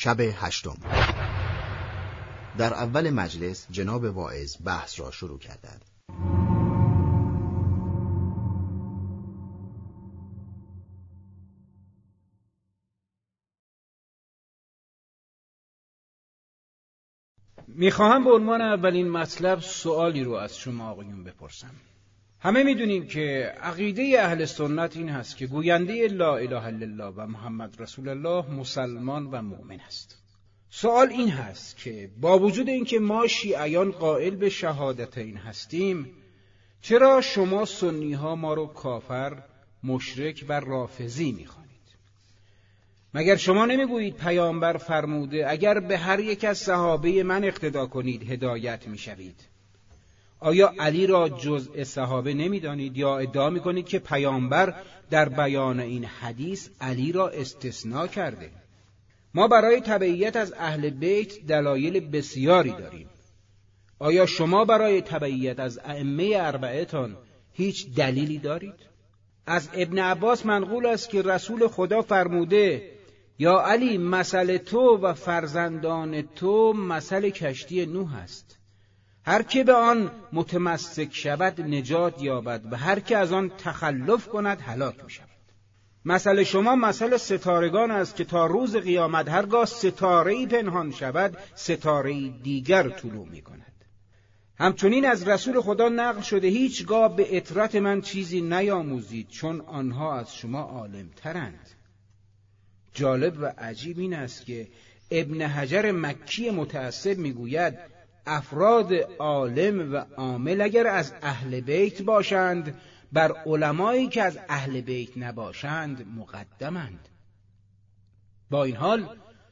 شب هشتم در اول مجلس جناب واعظ بحث را شروع کردند. می‌خواهم به عنوان اولین مطلب سوالی رو از شما آقایون بپرسم همه می‌دونیم که عقیده اهل سنت این هست که گوینده لا اله الا الله و محمد رسول الله مسلمان و مؤمن است. سوال این هست که با وجود اینکه ما شیعیان قائل به شهادت این هستیم چرا شما سنی ها ما رو کافر مشرک و رافضی می‌خوانید؟ مگر شما نمی‌گویید پیامبر فرموده اگر به هر یک از صحابه من اقتدا کنید هدایت می‌شوید؟ آیا علی را جزء صحابه نمی‌دانید؟ یا ادعا می‌کنید که پیامبر در بیان این حدیث علی را استثناء کرده؟ ما برای تبعیت از اهل بیت دلایل بسیاری داریم. آیا شما برای تبعیت از ائمه اربعتان هیچ دلیلی دارید؟ از ابن عباس منقول است که رسول خدا فرموده یا علی مثل تو و فرزندان تو مثل کشتی نوح است. هر که به آن متمسک شود نجات یابد و هر که از آن تخلف کند هلاک می شود مسئله شما مسئله ستارگان است که تا روز قیامت هرگاه ستاره ای پنهان شود ستاره دیگر طلوع می کند همچنین از رسول خدا نقل شده هیچگاه به اطرت من چیزی نیاموزید چون آنها از شما عالم ترند جالب و عجیب این است که ابن حجر مکی متعصب می‌گوید افراد عالم و عامل اگر از اهل بیت باشند بر علمایی که از اهل بیت نباشند مقدمند. با این حال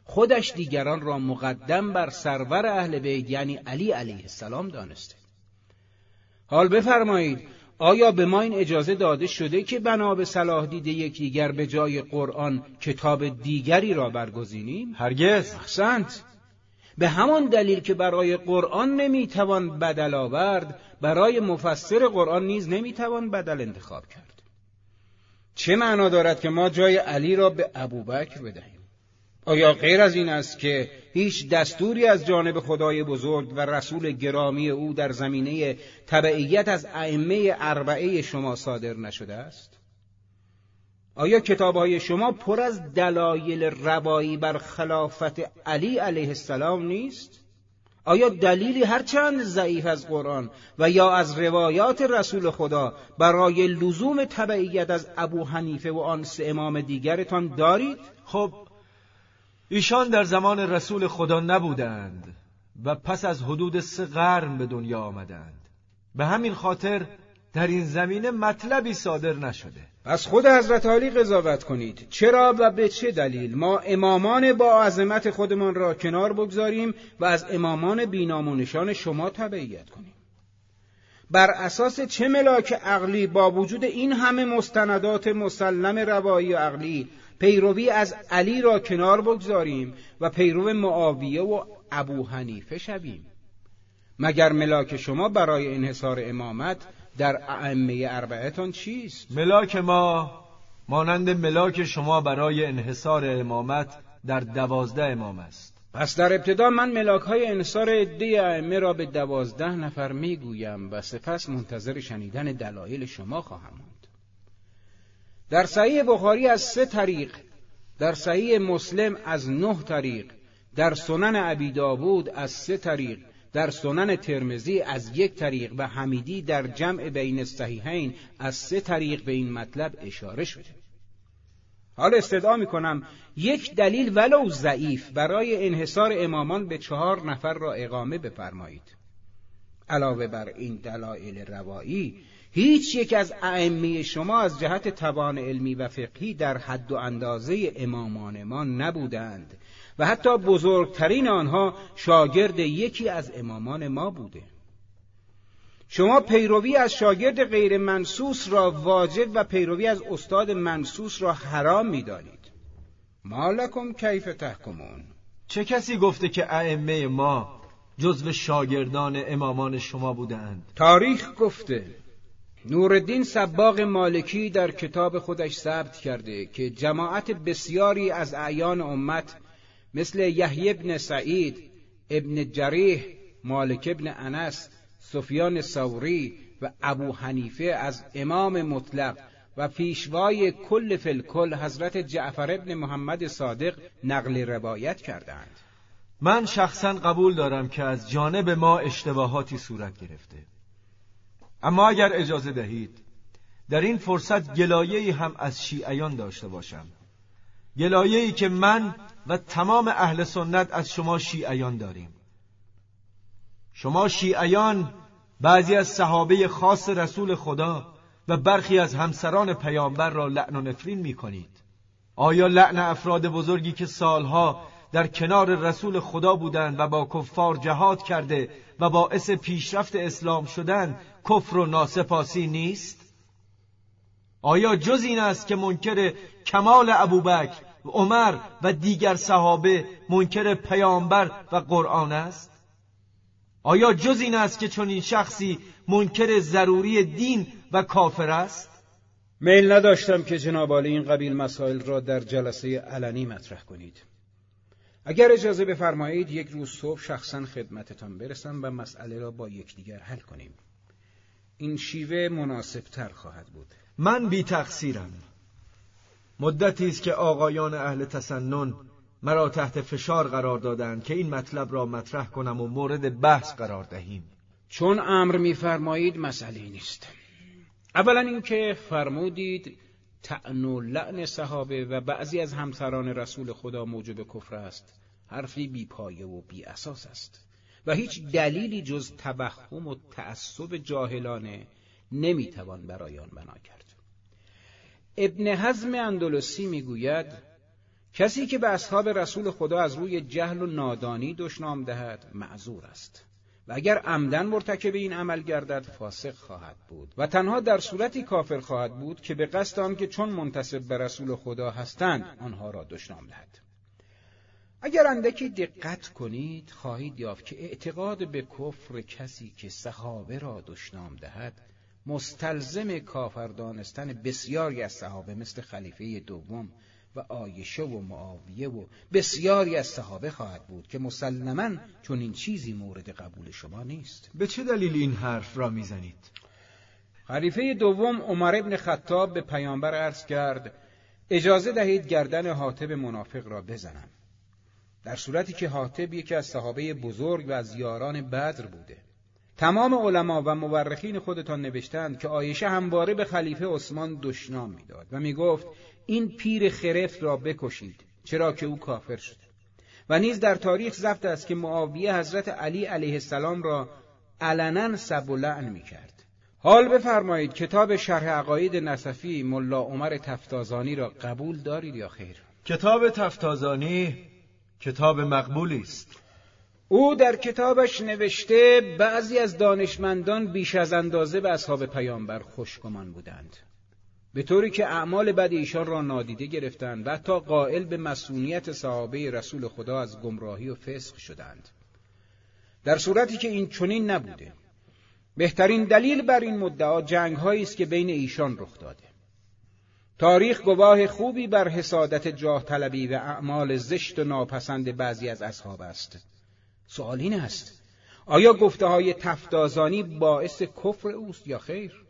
خودش دیگران را مقدم بر سرور اهل بیت یعنی علی علیه السلام دانسته. حال بفرمایید آیا به ما این اجازه داده شده که بنا به صلاح دید یکدیگر به جای قرآن کتاب دیگری را برگزینیم؟ هرگز. احسنت. به همان دلیل که برای قرآن نمی‌توان بدل آورد برای مفسر قرآن نیز نمی‌توان بدل انتخاب کرد. چه معنا دارد که ما جای علی را به ابوبکر بدهیم؟ آیا غیر از این است که هیچ دستوری از جانب خدای بزرگ و رسول گرامی او در زمینه تبعیت از ائمه اربعه شما صادر نشده است؟ آیا کتابهای شما پر از دلایل روایی بر خلافت علی علیه السلام نیست؟ آیا دلیلی هرچند ضعیف از قرآن و یا از روایات رسول خدا برای لزوم تبعیت از ابو حنیفه و آن سه امام دیگرتان دارید؟ خب ایشان در زمان رسول خدا نبودند و پس از حدود سه قرن به دنیا آمدند به همین خاطر در این زمینه مطلبی صادر نشده از خود حضرت علی قضاوت کنید. چرا و به چه دلیل؟ ما امامان با عظمت خودمان را کنار بگذاریم و از امامان بینامونشان شما تبعیت کنیم. بر اساس چه ملاک عقلی با وجود این همه مستندات مسلم روایی و عقلی پیروی از علی را کنار بگذاریم و پیرو معاویه و ابو حنیفه شویم. مگر ملاک شما برای انحصار امامت در ائمه اربعتان چیست؟ ملاک ما مانند ملاک شما برای انحصار امامت در دوازده امام است. پس در ابتدا من ملاک های انحصار عده ائمه را به دوازده نفر می‌گویم و سپس منتظر شنیدن دلایل شما خواهم بود. در صحیح بخاری از سه طریق در صحیح مسلم از نه طریق در سنن ابی داوود از سه طریق در سنن ترمزی از یک طریق و حمیدی در جمع بین الصحیحین از سه طریق به این مطلب اشاره شده. حالا استدعا می کنم یک دلیل ولو ضعیف برای انحصار امامان به چهار نفر را اقامه بفرمایید. علاوه بر این دلایل روایی هیچ یک از ائمه شما از جهت توان علمی و فقهی در حد و اندازه امامان ما نبودند. و حتی بزرگترین آنها شاگرد یکی از امامان ما بوده. شما پیروی از شاگرد غیر منسوس را واجب و پیروی از استاد منسوس را حرام می‌دانید. مالکم کیف تحکمون. چه کسی گفته که ائمه ما جزو شاگردان امامان شما بودند تاریخ گفته. نوردین سباق مالکی در کتاب خودش ثبت کرده که جماعت بسیاری از اعیان امت مثل یحیی ابن سعید ابن جریح مالک ابن انس سفیان سوری و ابو حنیفه از امام مطلق و پیشوای کل فلکل حضرت جعفر ابن محمد صادق نقل روایت کردند. من شخصا قبول دارم که از جانب ما اشتباهاتی صورت گرفته. اما اگر اجازه دهید در این فرصت گلایه‌ای هم از شیعیان داشته باشم. گلایه‌ای که من و تمام اهل سنت از شما شیعیان داریم شما شیعیان بعضی از صحابه خاص رسول خدا و برخی از همسران پیامبر را لعن و نفرین می کنید آیا لعن افراد بزرگی که سالها در کنار رسول خدا بودند و با کفار جهاد کرده و باعث پیشرفت اسلام شدن کفر و ناسپاسی نیست؟ آیا جز این است که منکر کمال ابوبکر عمر و دیگر صحابه منکر پیامبر و قرآن است؟ آیا جز این است که چون این شخصی منکر ضروری دین و کافر است؟ میل نداشتم که جناب این قبیل مسائل را در جلسه علنی مطرح کنید. اگر اجازه بفرمایید یک روز صبح شخصا خدمتتان برسم و مسئله را با یکدیگر حل کنیم. این شیوه مناسب تر خواهد بود. من بی تقصیرم مدتی است که آقایان اهل تسنن مرا تحت فشار قرار دادند که این مطلب را مطرح کنم و مورد بحث قرار دهیم. چون امر میفرمایید مسئله نیست. اولا اینکه فرمودید تعن و لعن صحابه و بعضی از همسران رسول خدا موجب کفر است. حرفی بی پایه و بی اساس است. و هیچ دلیلی جز توهم و تعصب جاهلانه نمی‌توان برای آن بنا کرد. ابن حزم اندلسی می‌گوید کسی که به اصحاب رسول خدا از روی جهل و نادانی دشنام دهد معذور است. و اگر عمدن مرتکب این عمل گردد فاسق خواهد بود. و تنها در صورتی کافر خواهد بود که به قصد که چون منتصب به رسول خدا هستند آنها را دشنام دهد. اگر اندکی دقت کنید خواهید یافت که اعتقاد به کفر کسی که صحابه را دشنام دهد مستلزم کافر دانستن بسیاری از صحابه مثل خلیفه دوم و آیشه و معاویه و بسیاری از صحابه خواهد بود که مسلما چون این چیزی مورد قبول شما نیست. به چه دلیل این حرف را می‌زنید؟ خلیفه دوم عمر ابن خطاب به پیامبر عرض کرد اجازه دهید گردن حاطب منافق را بزنم. در صورتی که حاطب یکی از صحابه بزرگ و از یاران بدر بوده. تمام علما و مورخین خودتان نوشتند که آیشه همواره به خلیفه عثمان دشنام می‌داد و می‌گفت این پیر خرفت را بکشید چرا که او کافر شد و نیز در تاریخ ضبط است که معاویه حضرت علی علیه السلام را علنا سب و لعن می‌کرد. حال بفرمایید کتاب شرح عقاید نصفی ملا عمر تفتازانی را قبول دارید یا خیر؟ کتاب تفتازانی کتاب مقبولی است. او در کتابش نوشته بعضی از دانشمندان بیش از اندازه به اصحاب پیامبر خوشگمان بودند. به طوری که اعمال بد ایشان را نادیده گرفتند و حتی قائل به مسئولیت صحابه رسول خدا از گمراهی و فسق شدند. در صورتی که این چنین نبوده. بهترین دلیل بر این مدعا جنگ است که بین ایشان رخ داده. تاریخ گواه خوبی بر حسادت جاه طلبی و اعمال زشت و ناپسند بعضی از اصحاب است. سوال این است آیا گفته های تفتازانی باعث کفر اوست یا خیر؟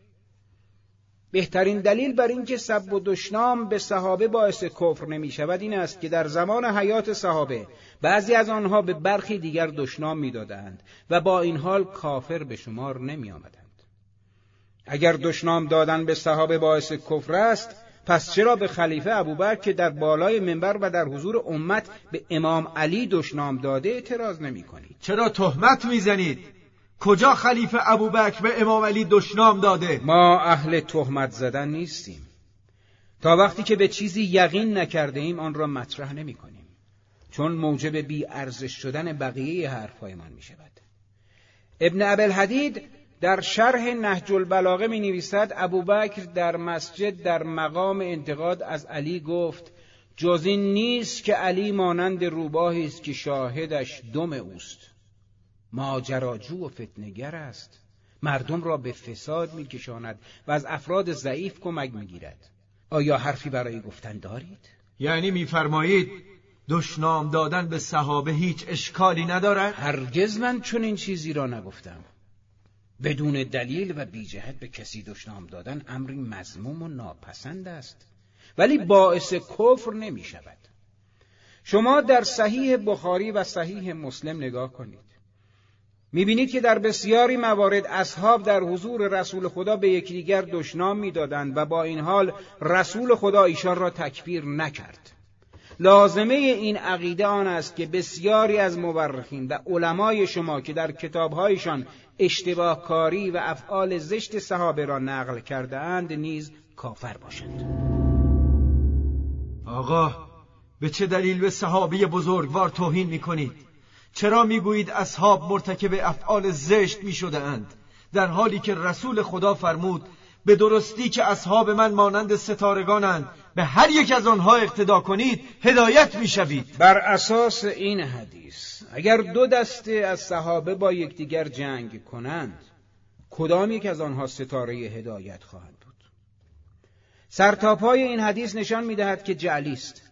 بهترین دلیل بر اینکه سب و دشنام به صحابه باعث کفر نمی شود این است که در زمان حیات صحابه بعضی از آنها به برخی دیگر دشنام می‌دادند و با این حال کافر به شمار نمی آمدند. اگر دشنام دادن به صحابه باعث کفر است پس چرا به خلیفه ابوبکر که در بالای منبر و در حضور امت به امام علی دشنام داده اعتراض نمی کنید؟ چرا تهمت می‌زنید؟ کجا خلیفه ابوبکر به امام علی دشنام داده؟ ما اهل تهمت زدن نیستیم. تا وقتی که به چیزی یقین نکرده ایم آن را مطرح نمی کنیم. چون موجب بی ارزش شدن بقیه حرفهایمان می شود. ابن ابل حدید در شرح نهج البلاغه می نویسد ابوبکر در مسجد در مقام انتقاد از علی گفت جز این نیست که علی مانند روباهی است که شاهدش دم اوست. ماجراجو و فتنگر است. مردم را به فساد میکشاند و از افراد ضعیف کمک می‌گیرد آیا حرفی برای گفتن دارید؟ یعنی میفرمایید دشنام دادن به صحابه هیچ اشکالی ندارد؟ هرگز من چون این چیزی را نگفتم. بدون دلیل و بی جهت به کسی دشنام دادن امری مزموم و ناپسند است. ولی باعث کفر نمی شود. شما در صحیح بخاری و صحیح مسلم نگاه کنید. می‌بینید که در بسیاری موارد اصحاب در حضور رسول خدا به یکدیگر دشنام می‌دادند و با این حال رسول خدا ایشان را تکبیر نکرد. لازمه این عقیده آن است که بسیاری از مورخین و علمای شما که در کتابهایشان اشتباه کاری و افعال زشت صحابه را نقل کرده اند نیز کافر باشند آقا به چه دلیل به صحابی بزرگوار توهین می کنید؟ چرا می‌گویید اصحاب مرتکب افعال زشت می شده اند؟ در حالی که رسول خدا فرمود به درستی که اصحاب من مانند ستارگانند به هر یک از آنها اقتدا کنید هدایت می‌شوید. بر اساس این حدیث اگر دو دسته از صحابه با یکدیگر جنگ کنند کدام یک از آنها ستاره هدایت خواهند بود؟ سرتاپای این حدیث نشان می‌دهد که جعلی است.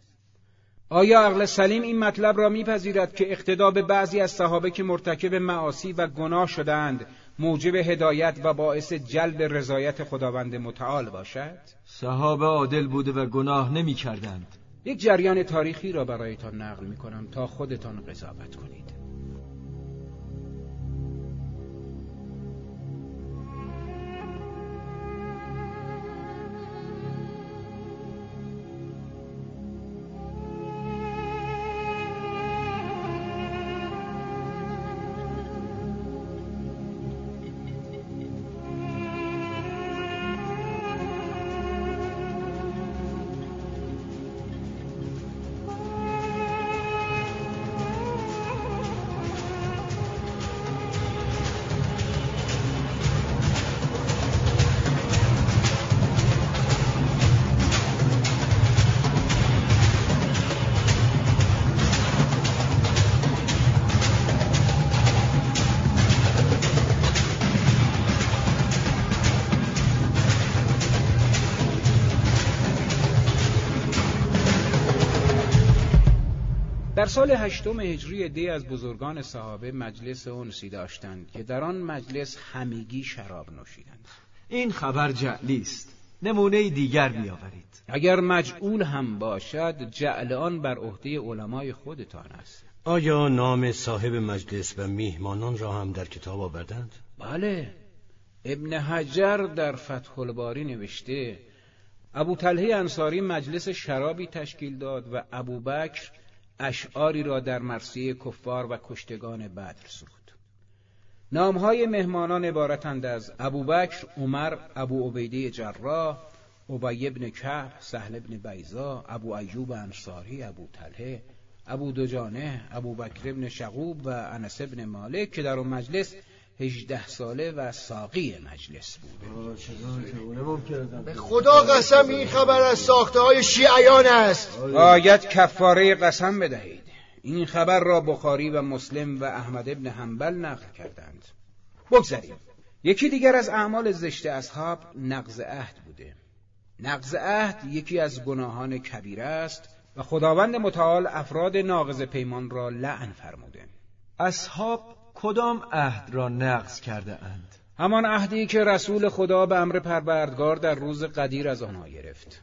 آیا عقل سلیم این مطلب را میپذیرد که اقتدا به بعضی از صحابه که مرتکب معاصی و گناه شدهاند موجب هدایت و باعث جلب رضایت خداوند متعال باشد؟ صحابه عادل بوده و گناه نمی کردند. یک جریان تاریخی را برایتان نقل می کنم تا خودتان قضاوت کنید. سال هشتم هجری دی از بزرگان صحابه مجلس اونسی داشتند که در آن مجلس همگی شراب نوشیدند. این خبر جعلی است. نمونه دیگر بیاورید. اگر مجعول هم باشد جعل آن بر عهده علمای خودتان است. آیا نام صاحب مجلس و میهمانان را هم در کتاب آوردند؟ بله. ابن حجر در فتح الباری نوشته ابو طلحه انصاری مجلس شرابی تشکیل داد و ابو بکر اشعاری را در مرسیه کفار و کشتگان بدر سرود. نامهای مهمانان عبارتند از ابوبکر عمر ابو عبیده جراح ابی ابن کعب سهل ابن بیزا ابو ایوب انصاری ابو طلحه ابو دجانه ابو بکر ابن شغوب و انس ابن مالک که در اون مجلس هجده ساله و ساقی مجلس بوده. به خدا قسم این خبر از ساخته های شیعیان است. باید کفاره قسم بدهید. این خبر را بخاری و مسلم و احمد ابن حنبل نقل کردند. بگذاریم یکی دیگر از اعمال زشت اصحاب نقض عهد بوده. نقض عهد یکی از گناهان کبیره است و خداوند متعال افراد ناقض پیمان را لعن فرموده. اصحاب کدام عهد را نقض کرده اند؟ همان عهدی که رسول خدا به امر پروردگار در روز قدیر از آنها گرفت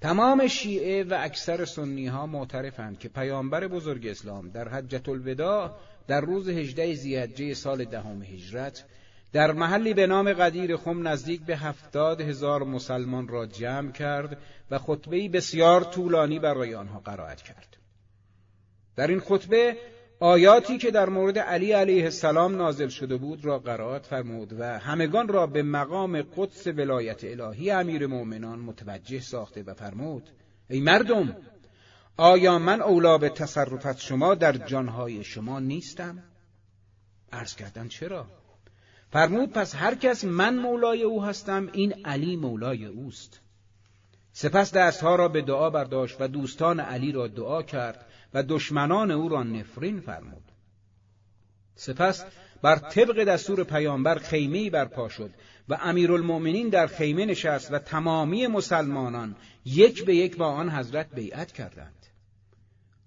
تمام شیعه و اکثر سنی ها معترفند که پیامبر بزرگ اسلام در حجت الوداع در روز هجده زیادجه سال دهم هجرت در محلی به نام قدیر خم نزدیک به هفتاد هزار مسلمان را جمع کرد و خطبه بسیار طولانی برای آنها قرائت کرد. در این خطبه آیاتی که در مورد علی علیه السلام نازل شده بود را قرائت فرمود و همگان را به مقام قدس ولایت الهی امیر مؤمنان متوجه ساخته و فرمود ای مردم آیا من اولا به تصرفت شما در جانهای شما نیستم؟ عرض کردن چرا؟ فرمود پس هر کس من مولای او هستم این علی مولای اوست سپس دستها را به دعا برداشت و دوستان علی را دعا کرد و دشمنان او را نفرین فرمود. سپس بر طبق دستور پیامبر خیمه برپا شد و امیرالمؤمنین در خیمه نشست و تمامی مسلمانان یک به یک با آن حضرت بیعت کردند.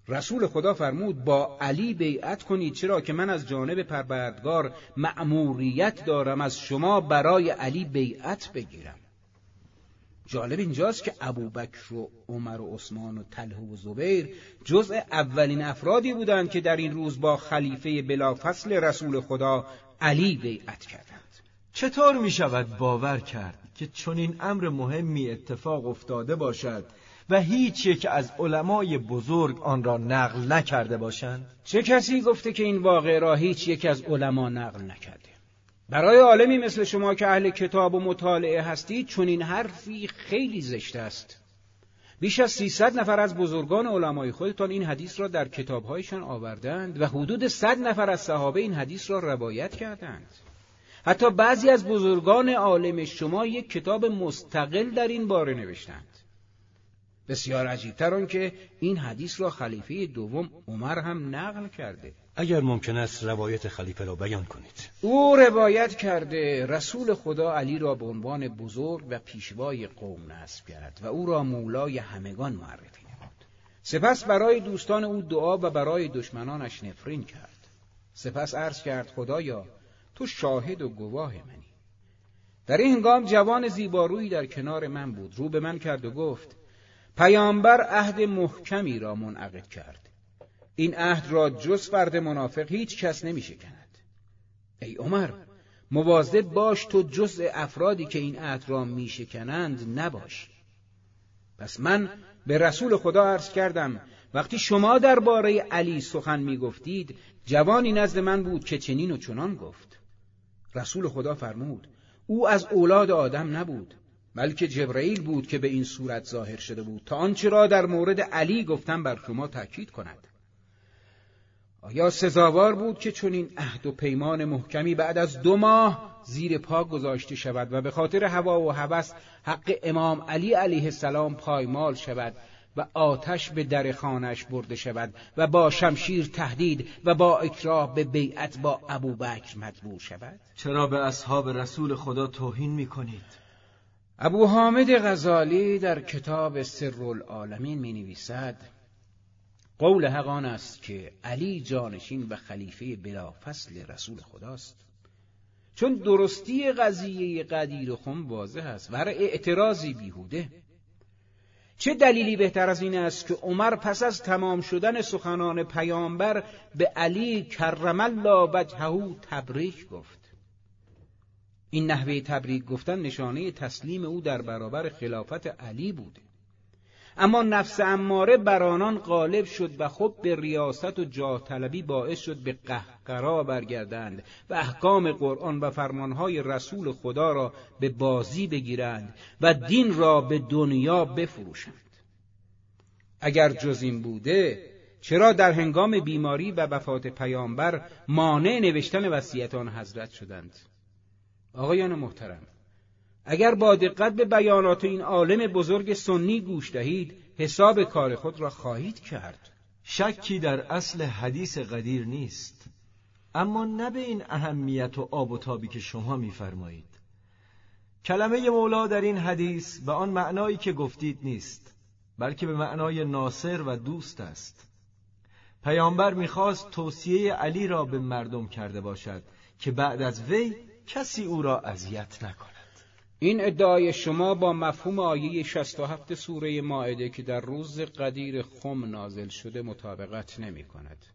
رسول خدا فرمود با علی بیعت کنید چرا که من از جانب پروردگار مأموریت دارم از شما برای علی بیعت بگیرم. جالب اینجاست که ابوبکر و عمر و عثمان و طلحه و زبیر جزء اولین افرادی بودند که در این روز با خلیفه بلافصل رسول خدا علی بیعت کردند. چطور می شود باور کرد که چنین امر مهمی اتفاق افتاده باشد و هیچ یک از علمای بزرگ آن را نقل نکرده باشند؟ چه کسی گفته که این واقع را هیچ یک از علما نقل نکرده؟ برای عالمی مثل شما که اهل کتاب و مطالعه هستید چون این حرفی خیلی زشت است. بیش از 300 نفر از بزرگان علمای خودتان این حدیث را در کتابهایشان آوردند و حدود 100 نفر از صحابه این حدیث را روایت کردند. حتی بعضی از بزرگان عالم شما یک کتاب مستقل در این باره نوشتند. بسیار عجیبتر که این حدیث را خلیفه دوم عمر هم نقل کرده. اگر ممکن است روایت خلیفه را بیان کنید. او روایت کرده رسول خدا علی را به عنوان بزرگ و پیشوای قوم نصب کرد و او را مولای همگان معرفی نمود. سپس برای دوستان او دعا و برای دشمنانش نفرین کرد. سپس عرض کرد خدایا تو شاهد و گواه منی. در این هنگام جوان زیبارویی در کنار من بود. رو به من کرد و گفت پیامبر عهد محکمی را منعقد کرد. این عهد را جز فرد منافق هیچ کس نمی شکند ای عمر مواظب باش تو جزء افرادی که این عهد را می شکنند نباش. پس من به رسول خدا عرض کردم وقتی شما درباره علی سخن می گفتید جوانی نزد من بود که چنین و چنان گفت. رسول خدا فرمود او از اولاد آدم نبود بلکه جبرئیل بود که به این صورت ظاهر شده بود تا آنچه را در مورد علی گفتم بر شما تاکید کند. آیا سزاوار بود که چون این عهد و پیمان محکمی بعد از دو ماه زیر پا گذاشته شود و به خاطر هوا و هوس حق امام علی علیه السلام پایمال شود و آتش به در خانش برده شود و با شمشیر تهدید و با اکراه به بیعت با ابوبکر مجبور شود چرا به اصحاب رسول خدا توهین می کنید؟ ابو حامد غزالی در کتاب سر العالمین می نویسد قول حقان است که علی جانشین و خلیفه بلافصل رسول خداست. چون درستی قضیه قدیر خم واضح است و اعتراضی بیهوده. چه دلیلی بهتر از این است که عمر پس از تمام شدن سخنان پیامبر به علی کرم الله وجهه تبریک گفت؟ این نحوه تبریک گفتن نشانه تسلیم او در برابر خلافت علی بوده. اما نفس اماره بر آنان غالب شد و خب به ریاست و جاه طلبی باعث شد به قهقرا برگردند و احکام قرآن و فرمانهای رسول خدا را به بازی بگیرند و دین را به دنیا بفروشند. اگر جز این بوده چرا در هنگام بیماری و وفات پیامبر مانع نوشتن وصیت آن حضرت شدند؟ آقایان محترم اگر با دقت به بیانات این عالم بزرگ سنی گوش دهید حساب کار خود را خواهید کرد. شکی در اصل حدیث قدیر نیست اما نه به این اهمیت و آب و تابی که شما میفرمایید. کلمه مولا در این حدیث به آن معنایی که گفتید نیست بلکه به معنای ناصر و دوست است. پیامبر می‌خواست توصیه علی را به مردم کرده باشد که بعد از وی کسی او را اذیت نکند. این ادعای شما با مفهوم آیه 67 سوره ماعده که در روز قدیر خم نازل شده مطابقت نمی کند.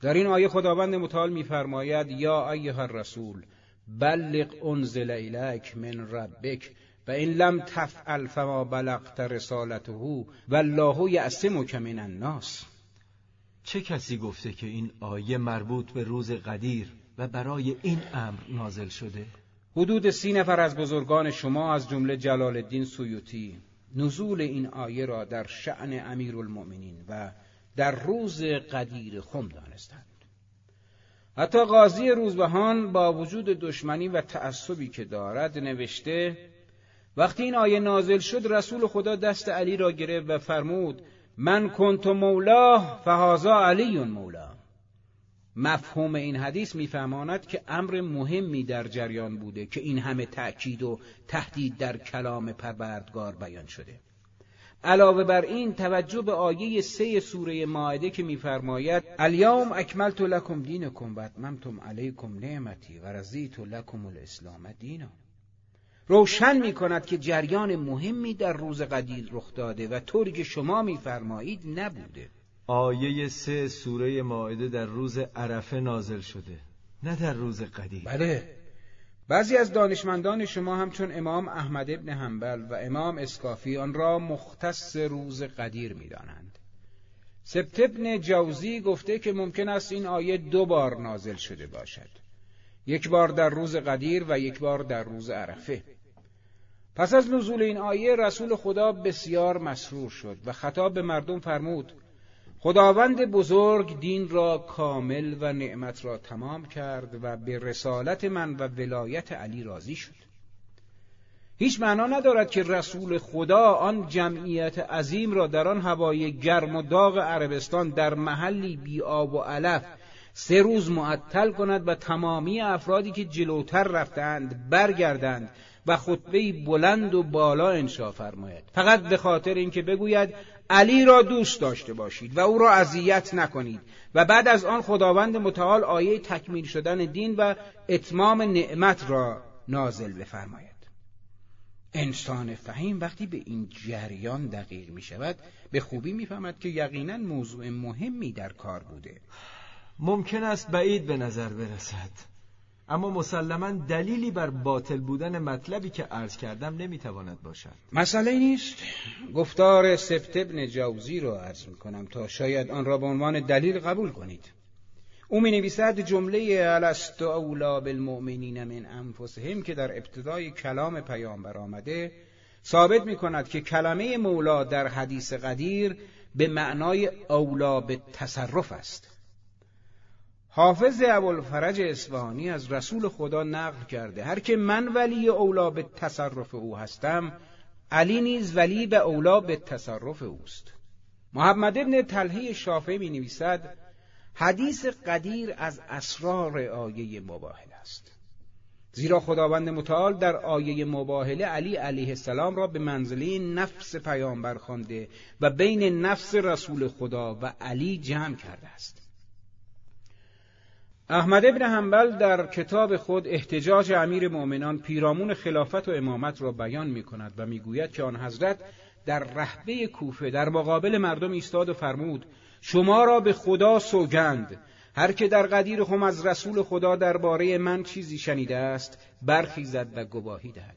در این آیه خداوند متعال میفرماید یا ایها الرسول بلغ انزل الیک من ربک و این لم تفعل فما بلغت رسالته والله یعصمک من الناس چه کسی گفته که این آیه مربوط به روز قدیر و برای این امر نازل شده حدود سی نفر از بزرگان شما از جمله جلال الدین سیوطی. نزول این آیه را در شعن امیرالمؤمنین و در روز قدیر خم دانستند. حتی قاضی روزبهان با وجود دشمنی و تعصبی که دارد نوشته وقتی این آیه نازل شد رسول خدا دست علی را گرفت و فرمود من کنت مولاه فهازا علی مولا مفهوم این حدیث میفهماند که امر مهمی در جریان بوده که این همه تأکید و تهدید در کلام پروردگار بیان شده. علاوه بر این توجه به آیه سه سوره ماعده که میفرماید الیوم اکملت لکم دینکم و اتممتم علیکم نعمتی و رضیت لکم الاسلام دینا. روشن می کند که جریان مهمی در روز قدیر رخ داده و طوری که شما میفرمایید نبوده. آیه سه سوره ماعده در روز عرفه نازل شده نه در روز قدیر بله بعضی از دانشمندان شما همچون امام احمد ابن حنبل و امام اسکافی آن را مختص روز قدیر می‌دانند. سبت ابن جوزی گفته که ممکن است این آیه دو بار نازل شده باشد. یک بار در روز قدیر و یک بار در روز عرفه. پس از نزول این آیه رسول خدا بسیار مسرور شد و خطاب به مردم فرمود خداوند بزرگ دین را کامل و نعمت را تمام کرد و به رسالت من و ولایت علی راضی شد. هیچ معنا ندارد که رسول خدا آن جمعیت عظیم را در آن هوای گرم و داغ عربستان در محلی بی آب و علف سه روز معطل کند و تمامی افرادی که جلوتر رفتند برگردند و خطبه بلند و بالا انشا فرماید. فقط به خاطر اینکه بگوید علی را دوست داشته باشید و او را اذیت نکنید و بعد از آن خداوند متعال آیه تکمیل شدن دین و اتمام نعمت را نازل بفرماید. انسان فهیم وقتی به این جریان دقیق می شود به خوبی می‌فهمد که یقینا موضوع مهمی در کار بوده. ممکن است بعید به نظر برسد. اما مسلما دلیلی بر باطل بودن مطلبی که عرض کردم نمی‌تواند باشد. مسئله نیست. گفتار سبت ابن جوزی را عرض می‌کنم تا شاید آن را به عنوان دلیل قبول کنید. او می نویسد جمله الست اولا بالمؤمنین من انفسهم که در ابتدای کلام پیامبر آمده ثابت می کند که کلمه مولا در حدیث قدیر به معنای اولا به تصرف است. حافظ ابوالفرج اصفهانی از رسول خدا نقل کرده هر که من ولی اولا به تصرف او هستم علی نیز ولی به اولا به تصرف اوست. محمد ابن تلهی شافعی می نویسد حدیث قدیر از اسرار آیه مباهله است. زیرا خداوند متعال در آیه مباهله علی علیه السلام را به منزله نفس پیامبر خوانده و بین نفس رسول خدا و علی جمع کرده است. احمد ابن حنبل در کتاب خود احتجاج امیر مؤمنان پیرامون خلافت و امامت را بیان می کند و می‌گوید که آن حضرت در رهبه کوفه در مقابل مردم ایستاد و فرمود شما را به خدا سوگند. هر که در قدیر خم از رسول خدا درباره من چیزی شنیده است برخیزد و گواهی دهد.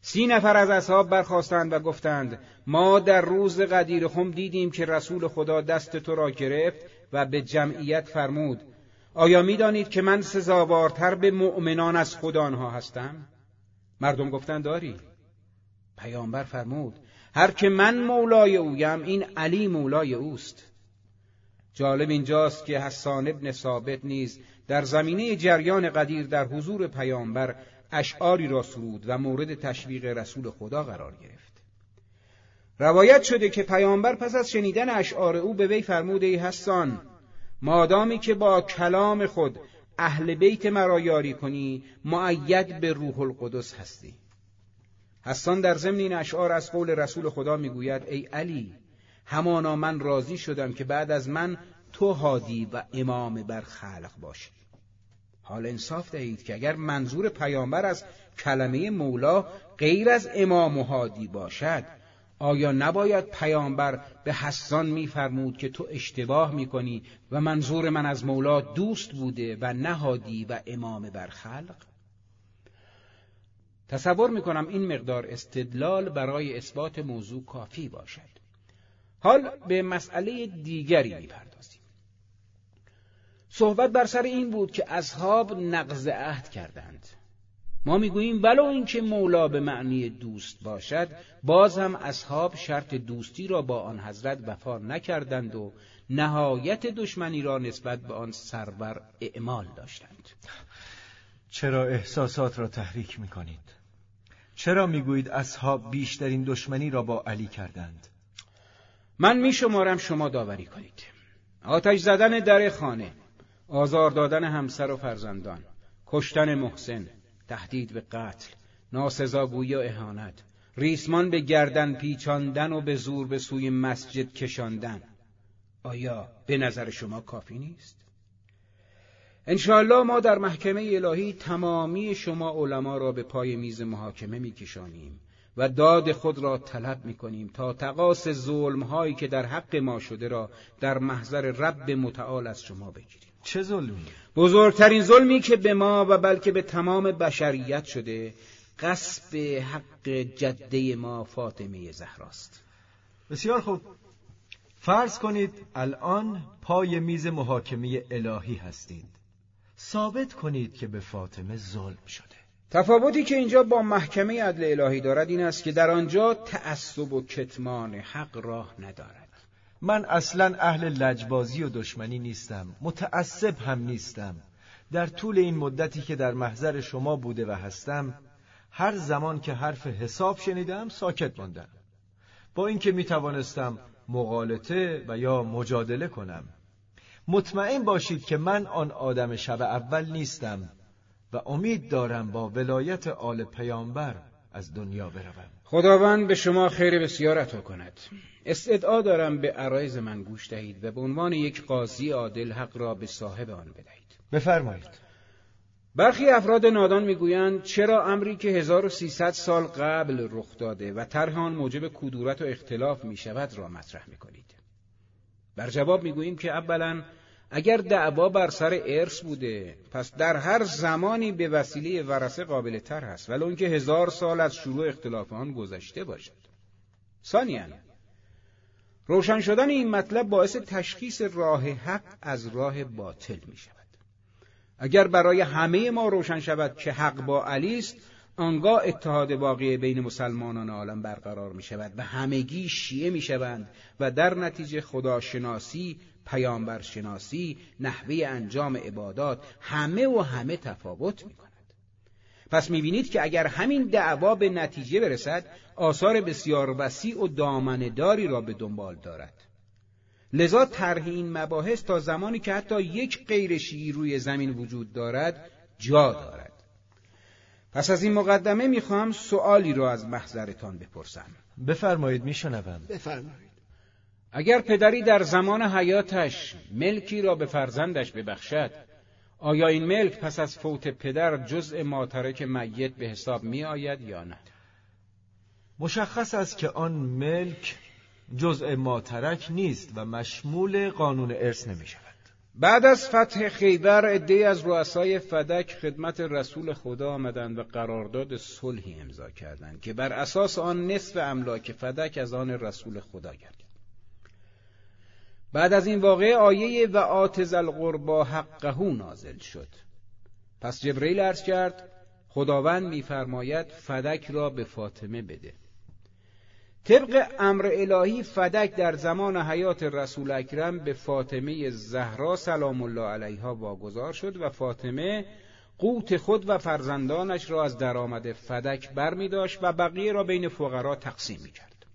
سی نفر از اصحاب برخواستند و گفتند ما در روز قدیر خم دیدیم که رسول خدا دست تو را گرفت و به جمعیت فرمود آیا می دانید که من سزاوارتر به مؤمنان از خدا آنها هستم؟ مردم گفتند داری. پیامبر فرمود هر که من مولای اویم این علی مولای اوست. جالب اینجاست که حسان ابن ثابت نیز در زمینه جریان قدیر در حضور پیامبر اشعاری را سرود و مورد تشویق رسول خدا قرار گرفت. روایت شده که پیامبر پس از شنیدن اشعار او به وی فرمود ای حسان مادامی که با کلام خود اهل بیت مرا یاری کنی معید به روح القدس هستی. حسان در ضمن این اشعار از قول رسول خدا می‌گوید ای علی همانا من راضی شدم که بعد از من تو هادی و امام بر خلق باشی. حال انصاف دهید که اگر منظور پیامبر از کلمه مولا غیر از امام و هادی باشد آیا نباید پیامبر به حسان میفرمود که تو اشتباه می‌کنی و منظور من از مولا دوست بوده و نهادی و امام بر خلق؟ تصور می‌کنم این مقدار استدلال برای اثبات موضوع کافی باشد. حال به مسئله دیگری می‌پردازیم. صحبت بر سر این بود که اصحاب نقض عهد کردند. ما می‌گوییم ولو اینکه مولا به معنی دوست باشد باز هم اصحاب شرط دوستی را با آن حضرت وفا نکردند و نهایت دشمنی را نسبت به آن سرور اعمال داشتند. چرا احساسات را تحریک می‌کنید؟ چرا می‌گویید اصحاب بیشترین دشمنی را با علی کردند؟ من میشمارم شما داوری کنید. آتش زدن در خانه آزار دادن همسر و فرزندان کشتن محسن تهدید به قتل ناسزاگویی و اهانت ریسمان به گردن پیچاندن و به زور به سوی مسجد کشاندن آیا به نظر شما کافی نیست؟ انشاءالله ما در محکمه الهی تمامی شما علما را به پای میز محاکمه میکشانیم و داد خود را طلب می‌کنیم تا تقاس ظلم هایی که در حق ما شده را در محضر رب متعال از شما بگیریم. چه ظلمی؟ بزرگترین ظلمی که به ما و بلکه به تمام بشریت شده قصب حق جده ما فاطمه زهراست. بسیار خوب. فرض کنید الان پای میز محاکمه الهی هستید. ثابت کنید که به فاطمه ظلم شده. تفاوتی که اینجا با محکمه عدل الهی دارد این است که در آنجا تعصب و کتمان حق راه ندارد. من اصلا اهل لجبازی و دشمنی نیستم متعصب هم نیستم. در طول این مدتی که در محضر شما بوده و هستم هر زمان که حرف حساب شنیدم ساکت ماندم. با اینکه می توانستم مغالطه و یا مجادله کنم. مطمئن باشید که من آن آدم شب اول نیستم. و امید دارم با ولایت آل پیامبر از دنیا بروم. خداوند به شما خیر بسیار عطا کند. استدعا دارم به عرایز من گوش دهید و به عنوان یک قاضی عادل حق را به صاحب آن بدهید. بفرمایید. برخی افراد نادان می‌گویند چرا امری که 1300 سال قبل رخ داده و طرح آن موجب کدورت و اختلاف می شود را مطرح می کنید. بر جواب می‌گوییم که اولا اگر دعوا بر سر ارث بوده پس در هر زمانی به وسیله ورسه قابل تر هست ولو اینکه هزار سال از شروع اختلاف آن گذشته باشد. ثانیا روشن شدن این مطلب باعث تشخیص راه حق از راه باطل می شود اگر برای همه ما روشن شود که حق با علی است آنگاه اتحاد واقعی بین مسلمانان عالم برقرار می شود و همگی شیعه می شوند و در نتیجه خداشناسی پیامبرشناسی نحوه انجام عبادات همه و همه تفاوت می کند پس می بینید که اگر همین دعوا به نتیجه برسد آثار بسیار وسیع و دامنداری را به دنبال دارد. لذا طرح این مباحث تا زمانی که حتی یک غیر شیعی روی زمین وجود دارد جا دارد. پس از این مقدمه می‌خواهم سوالی را از محضرتان بپرسم بفرمایید میشنوم بفرمایید اگر پدری در زمان حیاتش ملکی را به فرزندش ببخشد آیا این ملک پس از فوت پدر جزء ماترک میت به حساب می آید یا نه؟ مشخص است که آن ملک جزء ماترک نیست و مشمول قانون ارث نمی شود. بعد از فتح خیبر عدهای از رؤسای فدک خدمت رسول خدا آمدند و قرارداد صلحی امضا کردند که بر اساس آن نصف املاک فدک از آن رسول خدا گردید. بعد از این واقعه آیه و آتز القربا حقهو نازل شد پس جبرئیل عرض کرد خداوند میفرماید فدک را به فاطمه بده طبق امر الهی فدک در زمان حیات رسول اکرم به فاطمه زهرا سلام الله علیها واگذار شد و فاطمه قوت خود و فرزندانش را از درآمد فدک بر داشت و بقیه را بین فقرا تقسیم می کرد.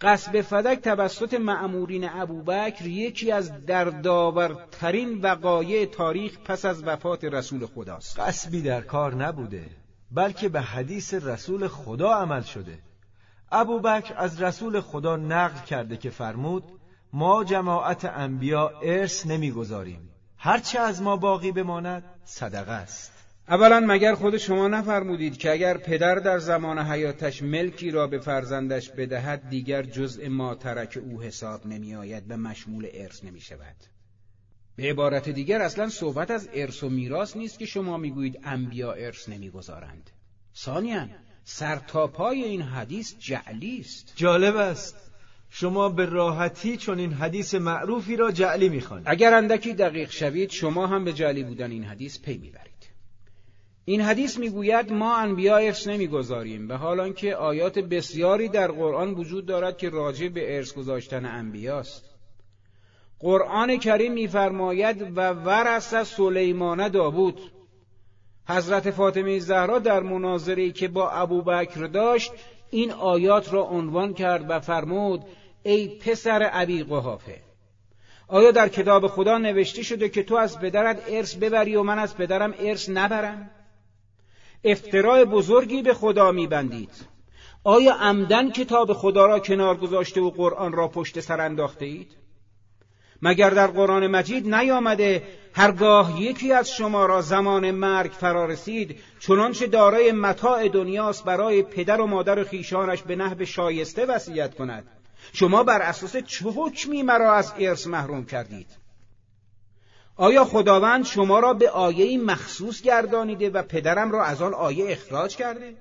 قصب فدک توسط معمورین ابوبکر یکی از دردآورترین وقایع تاریخ پس از وفات رسول خداست قصبی در کار نبوده بلکه به حدیث رسول خدا عمل شده ابوبکر از رسول خدا نقل کرده که فرمود ما جماعت انبیا ارث نمی‌گذاریم. هرچه از ما باقی بماند صدقه است. اولا مگر خود شما نفرمودید که اگر پدر در زمان حیاتش ملکی را به فرزندش بدهد دیگر جزء ما ترک او حساب نمی آید و مشمول ارث نمی شود به عبارت دیگر اصلا صحبت از ارث و میراث نیست که شما می‌گویید انبیا ارث نمی‌گذارند. ثانیا سرتاپای این حدیث جعلی است. جالب است. شما به راحتی چون این حدیث معروفی را جعلی می‌خوانید. اگر اندکی دقیق شوید شما هم به جعلی بودن این حدیث پی می‌برید. این حدیث می‌گوید ما انبیا ارث نمی‌گذاریم. به حال آنکه آیات بسیاری در قرآن وجود دارد که راجع به ارث گذاشتن انبیاست. قرآن کریم میفرماید و ورث سلیمان داوود. حضرت فاطمه زهرا در مناظری که با ابوبکر داشت این آیات را عنوان کرد و فرمود ای پسر ابی قحافه آیا در کتاب خدا نوشته شده که تو از پدرت ارث ببری و من از پدرم ارث نبرم افتراع بزرگی به خدا میبندید آیا عمدن کتاب خدا را کنار گذاشته و قرآن را پشت سر انداخته اید؟ مگر در قرآن مجید نیامده هرگاه یکی از شما را زمان مرگ فرا رسید چنانچه دارای متاع دنیاست برای پدر و مادر و خیشانش به نحو شایسته وصیت کند. شما بر اساس چه حکمی مرا از ارث محروم کردید. آیا خداوند شما را به آیه مخصوص گردانیده و پدرم را از آن آیه اخراج کرده؟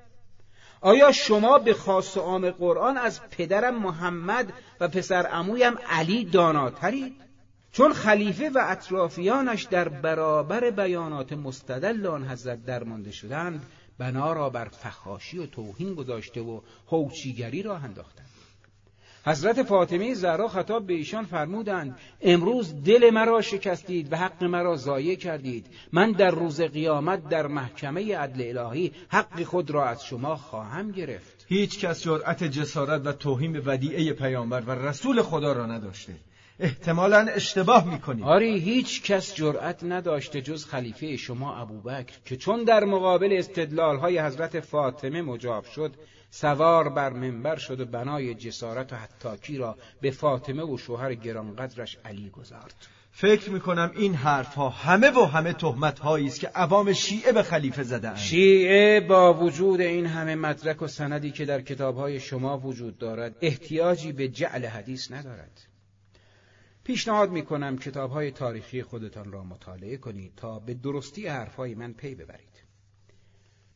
آیا شما به خاص عام قرآن از پدرم محمد و پسر امویم علی داناترید؟ چون خلیفه و اطرافیانش در برابر بیانات مستدل آن حضرت درمانده شدند بنا را بر فخاشی و توهین گذاشته و هوچیگری را انداختند. حضرت فاطمه زهرا خطاب به ایشان فرمودند امروز دل مرا شکستید و حق مرا ضایع کردید. من در روز قیامت در محکمه عدل الهی حق خود را از شما خواهم گرفت. هیچ کس جرأت جسارت و توهین به ودیعه پیامبر و رسول خدا را نداشته. احتمالا اشتباه می‌کنید آری هیچ کس جرأت نداشته جز خلیفه شما ابوبکر که چون در مقابل استدلال های حضرت فاطمه مجاب شد سوار بر منبر شد و بنای جسارت و حتاکی را به فاطمه و شوهر گرانقدرش علی گذارد. فکر می‌کنم این حرف ها همه و همه تهمت هایی است که عوام شیعه به خلیفه زدن شیعه با وجود این همه مدرک و سندی که در کتاب های شما وجود دارد احتیاجی به جعل حدیث ندارد. پیشنهاد می کنم کتاب های تاریخی خودتان را مطالعه کنید تا به درستی حرفهای من پی ببرید.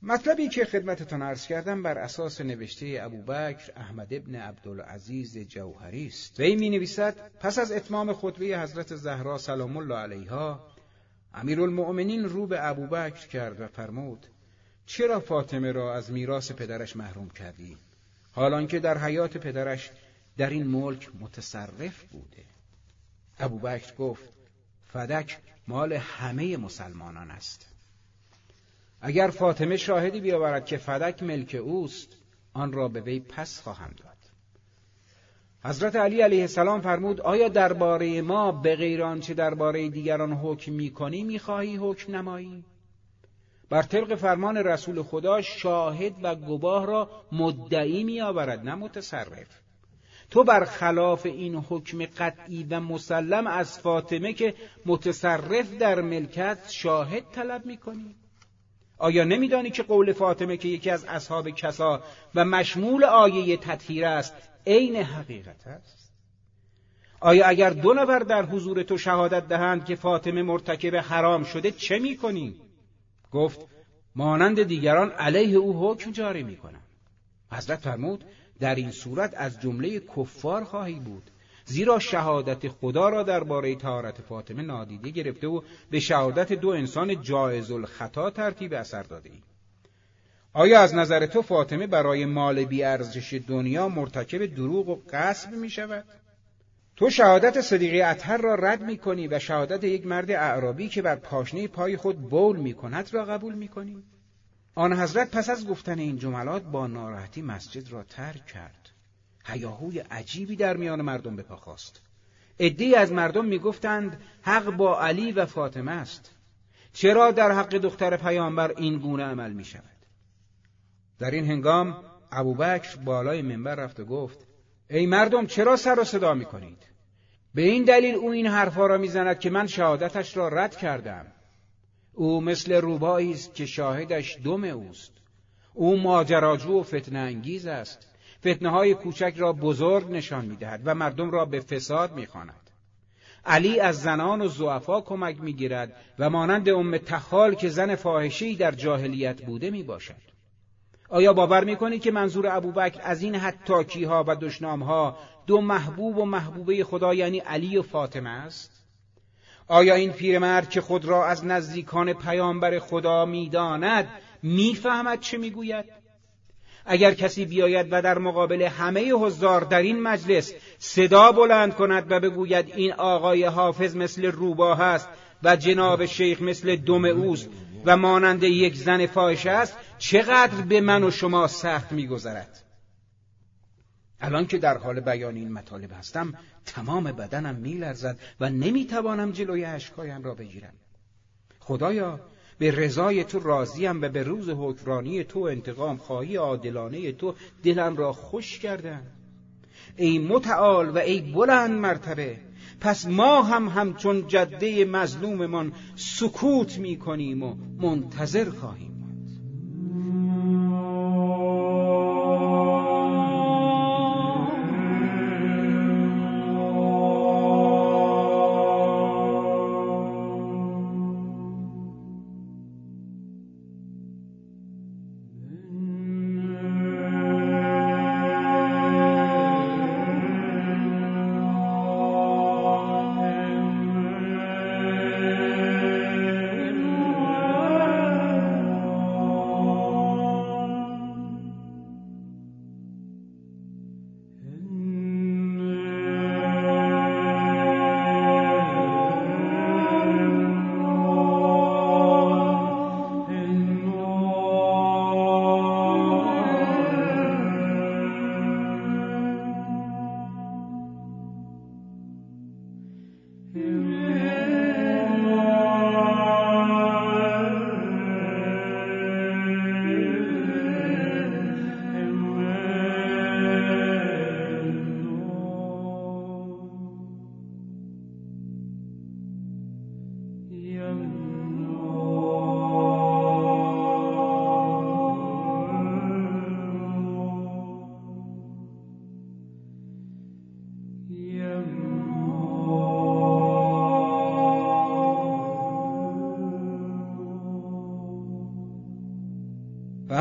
مطلبی که خدمتتان عرض کردم بر اساس نوشته ابوبکر احمد ابن عبدالعزیز جوهری است. وی می نویسد پس از اتمام خطبه حضرت زهرا سلام الله علیها امیرالمؤمنین رو به ابوبکر کرد و فرمود چرا فاطمه را از میراث پدرش محروم کردی؟ حالان که در حیات پدرش در این ملک متصرف بوده ابوبکر گفت فدک مال همه مسلمانان است. اگر فاطمه شاهدی بیاورد که فدک ملک اوست آن را به وی پس خواهم داد. حضرت علی علیه السلام فرمود آیا درباره ما به غیر آنچه درباره دیگران حکم می‌کنی می‌خواهی حکم نمایی؟ بر طبق فرمان رسول خدا شاهد و گواه را مدعی میآورد نه متصرف. تو بر خلاف این حکم قطعی و مسلم از فاطمه که متصرف در ملکت شاهد طلب می‌کنی؟ آیا نمیدانی که قول فاطمه که یکی از اصحاب کسا و مشمول آیه تطهیر است عین حقیقت است؟ آیا اگر دو نفر در حضور تو شهادت دهند که فاطمه مرتکب حرام شده چه می‌کنی؟ گفت مانند دیگران علیه او حکم جاری می‌کنم حضرت فرمود در این صورت از جمله کفار خواهی بود زیرا شهادت خدا را درباره طهارت فاطمه نادیده گرفته و به شهادت دو انسان جایز الخطا ترتیب اثر داده ای. آیا از نظر تو فاطمه برای مال ارزش دنیا مرتکب دروغ و قصب می شود؟ تو شهادت صدیقی اطهر را رد می کنی و شهادت یک مرد اعرابی که بر پاشنه پای خود بول می کند را قبول می کنی؟ آن حضرت پس از گفتن این جملات با ناراحتی مسجد را ترک کرد. هیاهوی عجیبی در میان مردم به پا خواست عدهای از مردم می‌گفتند حق با علی و فاطمه است. چرا در حق دختر پیامبر این گونه عمل می شود در این هنگام ابوبکر بالای منبر رفت و گفت ای مردم چرا سر و صدا می کنید به این دلیل او این حرفها را می‌زند که من شهادتش را رد کردم. او مثل روبایی است که شاهدش دم اوست. او ماجراجو و فتنه انگیز است. فتنه های کوچک را بزرگ نشان می‌دهد و مردم را به فساد می‌خواند. علی از زنان و زعفا کمک می‌گیرد و مانند ام تخال که زن فاحشه‌ای در جاهلیت بوده می‌باشد. آیا باور می‌کنید که منظور ابوبکر از این حتاکی ها و دشنام ها دو محبوب و محبوبه خدا یعنی علی و فاطمه است؟ آیا این پیرمرد که خود را از نزدیکان پیامبر خدا می‌داند می‌فهمد چه می‌گوید؟ اگر کسی بیاید و در مقابل همه حضار در این مجلس صدا بلند کند و بگوید این آقای حافظ مثل روباه است و جناب شیخ مثل دم اوست و مانند یک زن فاحشه است چقدر به من و شما سخت میگذرد؟ الان که در حال بیان این مطالب هستم تمام بدنم میلرزد و نمی‌توانم جلوی اشکایم را بگیرم. خدایا به رضای تو راضیم و به روز حکرانی تو انتقام خواهی عادلانه تو دلم را خوش کردن. ای متعال و ای بلند مرتبه پس ما هم همچون جده مظلوممان سکوت می کنیم و منتظر خواهیم.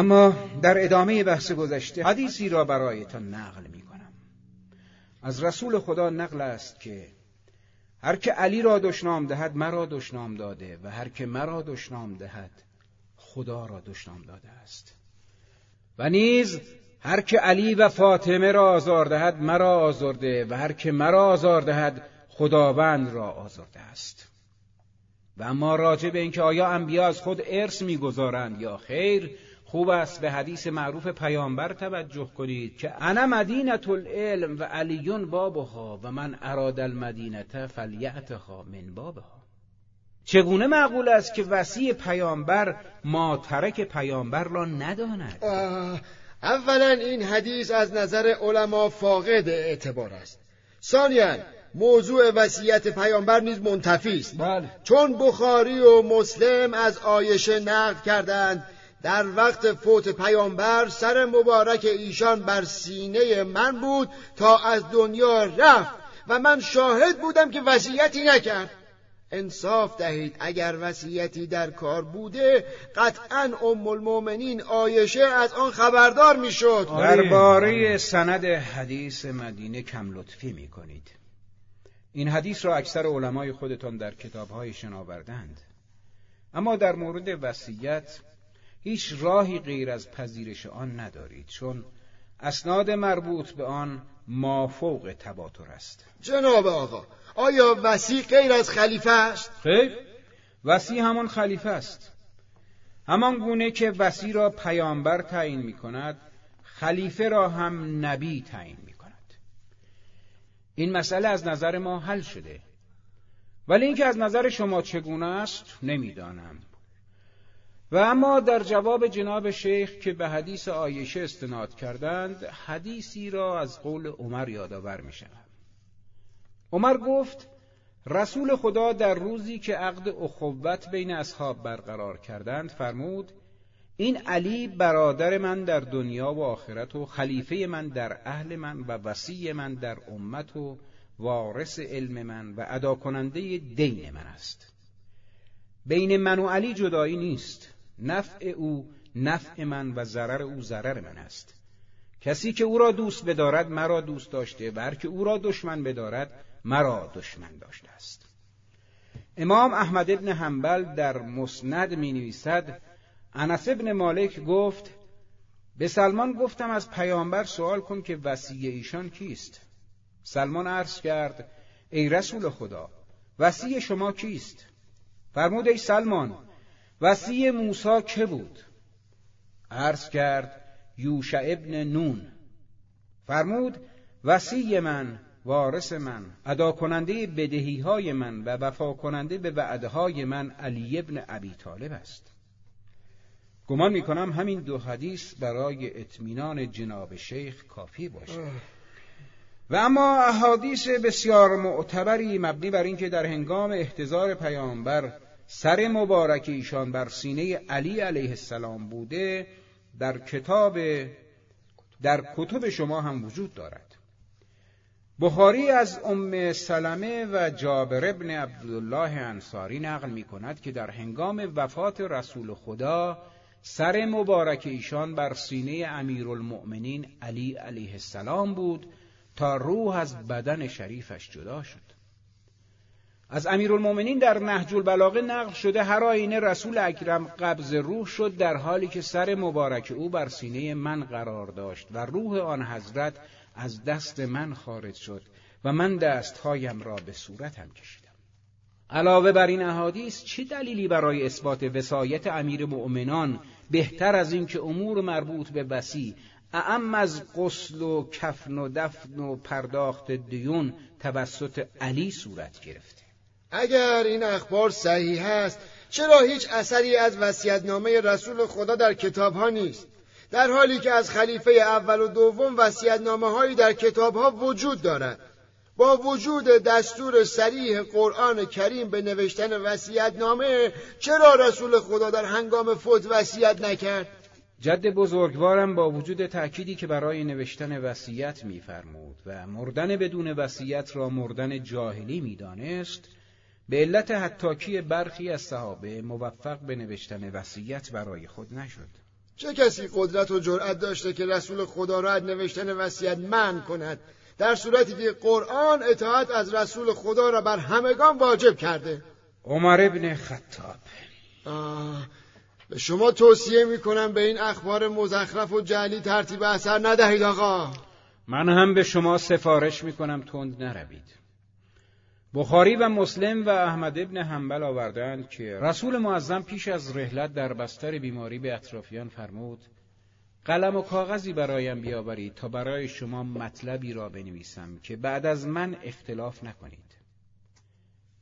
اما در ادامه بحث گذشته حدیثی را برایتان نقل می کنم از رسول خدا نقل است که هر که علی را دشنام دهد مرا دشنام داده و هر که مرا دشنام دهد خدا را دشنام داده است. و نیز هر که علی و فاطمه را آزار دهد مرا آزرده و هر که مرا آزار دهد خداوند را آزرده است. و اما راجع به اینکه آیا انبیا از خود ارث می‌گذارند یا خیر خوب است به حدیث معروف پیامبر توجه کنید که انا مدینت العلم و علیون بابها و من اراد المدینت فلیعتها من بابها. چگونه معقول است که وسیع پیامبر ما ترک پیامبر را نداند؟ اولا این حدیث از نظر علما فاقد اعتبار است. ثانیا موضوع وصیت پیامبر نیز منتفی است. بله. چون بخاری و مسلم از آیشه نقل کردند در وقت فوت پیامبر سر مبارک ایشان بر سینه من بود تا از دنیا رفت و من شاهد بودم که وصیتی نکرد. انصاف دهید. اگر وصیتی در کار بوده قطعا ام المؤمنین آیشه از آن خبردار می‌شد. درباره سند حدیث مدینه کم لطفی می کنید این حدیث را اکثر علمای خودتان در کتابهایشان آوردند اما در مورد وصیت هیچ راهی غیر از پذیرش آن ندارید چون اسناد مربوط به آن مافوق تباتر است. جناب آقا آیا وسیع غیر از خلیفه است؟ خیر وسیع همان خلیفه است. همان گونه که وسیع را پیامبر تعیین می کند خلیفه را هم نبی تعیین می کند این مسئله از نظر ما حل شده. ولی اینکه از نظر شما چگونه است نمی‌دانم. و اما در جواب جناب شیخ که به حدیث آیشه استناد کردند حدیثی را از قول عمر یادآور می شود عمر گفت رسول خدا در روزی که عقد اخوت بین اصحاب برقرار کردند فرمود این علی برادر من در دنیا و آخرت و خلیفه من در اهل من و وسیع من در امت و وارث علم من و ادا کننده دین من است. بین من و علی جدایی نیست. نفع او نفع من و ضرر او ضرر من است. کسی که او را دوست بدارد مرا دوست داشته و هر که او را دشمن بدارد مرا دشمن داشته است. امام احمد ابن حنبل در مسند می نویسد انس ابن مالک گفت به سلمان گفتم از پیامبر سوال کن که وسیع ایشان کیست. سلمان عرض کرد ای رسول خدا وسیع شما کیست؟ فرمود ای سلمان وسیع موسی که بود؟ عرض کرد یوشع ابن نون. فرمود وسیع من وارث من ادا کننده بدهی های من و وفا کننده به وعده های من علی ابن ابی طالب است. گمان می کنم همین دو حدیث برای اطمینان جناب شیخ کافی باشد و اما احادیث بسیار معتبری مبنی بر اینکه در هنگام احتضار پیامبر سر مبارک ایشان بر سینه علی علیه السلام بوده در کتاب در کتب شما هم وجود دارد. بخاری از ام سلمه و جابر ابن عبدالله انصاری نقل می کند که در هنگام وفات رسول خدا سر مبارک ایشان بر سینه امیرالمؤمنین علی علیه السلام بود تا روح از بدن شریفش جدا شد. از امیرالمؤمنین در نهج البلاغه نقل شده هر آینه رسول اکرم قبض روح شد در حالی که سر مبارک او بر سینه من قرار داشت و روح آن حضرت از دست من خارج شد و من دستهایم را به صورتم کشیدم. علاوه بر این احادیث چه دلیلی برای اثبات وسایت امیر مؤمنان بهتر از اینکه امور مربوط به وسی اعم از قسل و کفن و دفن و پرداخت دیون توسط علی صورت گرفته اگر این اخبار صحیح است چرا هیچ اثری از وصیت‌نامه رسول خدا در کتاب ها نیست؟ در حالی که از خلیفه اول و دوم وصیت‌نامه هایی در کتاب ها وجود دارد. با وجود دستور سریح قرآن کریم به نوشتن وصیت‌نامه چرا رسول خدا در هنگام فوت وصیت نکرد؟ جد بزرگوارم با وجود تأکیدی که برای نوشتن وصیت میفرمود و مردن بدون وصیت را مردن جاهلی می‌دانست به علت حتاکی برخی از صحابه موفق به نوشتن وصیت برای خود نشد. چه کسی قدرت و جرأت داشته که رسول خدا را از نوشتن وصیت من کند؟ در صورتی که قرآن اطاعت از رسول خدا را بر همگان واجب کرده. عمر ابن خطاب. به شما توصیه می کنم به این اخبار مزخرف و جعلی ترتیب اثر ندهید آقا. من هم به شما سفارش می کنم تند نروید. بخاری و مسلم و احمد ابن حنبل آوردند که رسول معظم پیش از رحلت در بستر بیماری به اطرافیان فرمود قلم و کاغذی برایم بیاورید تا برای شما مطلبی را بنویسم که بعد از من اختلاف نکنید.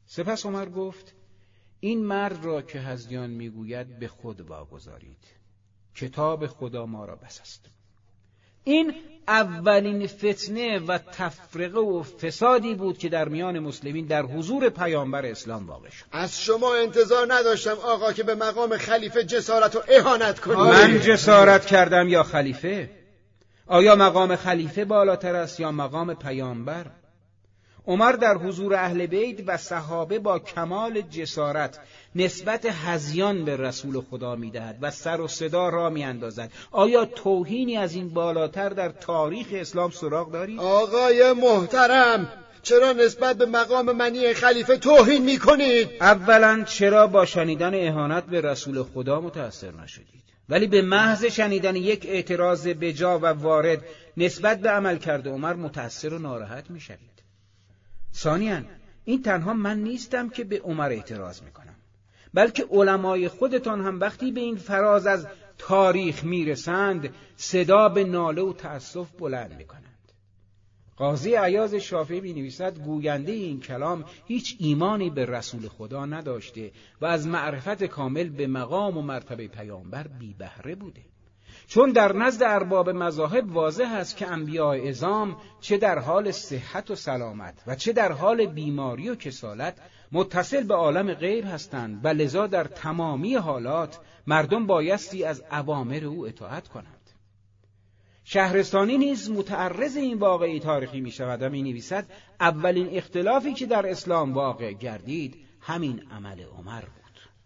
سپس عمر گفت این مرد را که هزیان می‌گوید به خود واگذارید. کتاب خدا ما را بس است این اولین فتنه و تفرقه و فسادی بود که در میان مسلمین در حضور پیامبر اسلام واقع شد. از شما انتظار نداشتم آقا که به مقام خلیفه جسارت و اهانت کنید. من جسارت کردم یا خلیفه؟ آیا مقام خلیفه بالاتر است یا مقام پیامبر؟ عمر در حضور اهل بیت و صحابه با کمال جسارت نسبت هزیان به رسول خدا می‌دهد و سر و صدا را میاندازد. آیا توهینی از این بالاتر در تاریخ اسلام سراغ دارید آقای محترم چرا نسبت به مقام منی خلیفه توهین می‌کنید؟ اولا چرا با شنیدن اهانت به رسول خدا متأثر نشدید؟ ولی به محض شنیدن یک اعتراض بجا و وارد نسبت به عمل کرده عمر متأثر و ناراحت می‌شوید. ثانیا این تنها من نیستم که به عمر اعتراض می‌کنم. بلکه علمای خودتان هم وقتی به این فراز از تاریخ می‌رسند صدا به ناله و تأسف بلند می‌کنند. قاضی عیاز شافعی می نویسد گوینده این کلام هیچ ایمانی به رسول خدا نداشته و از معرفت کامل به مقام و مرتبه پیامبر بی بهره بوده. چون در نزد ارباب مذاهب واضح است که انبیاء ازام چه در حال صحت و سلامت و چه در حال بیماری و کسالت متصل به عالم غیب هستند و لذا در تمامی حالات مردم بایستی از اوامر او اطاعت کنند. شهرستانی نیز متعرض این واقعی تاریخی می شود و می نویسد اولین اختلافی که در اسلام واقع گردید همین عمل عمر بود.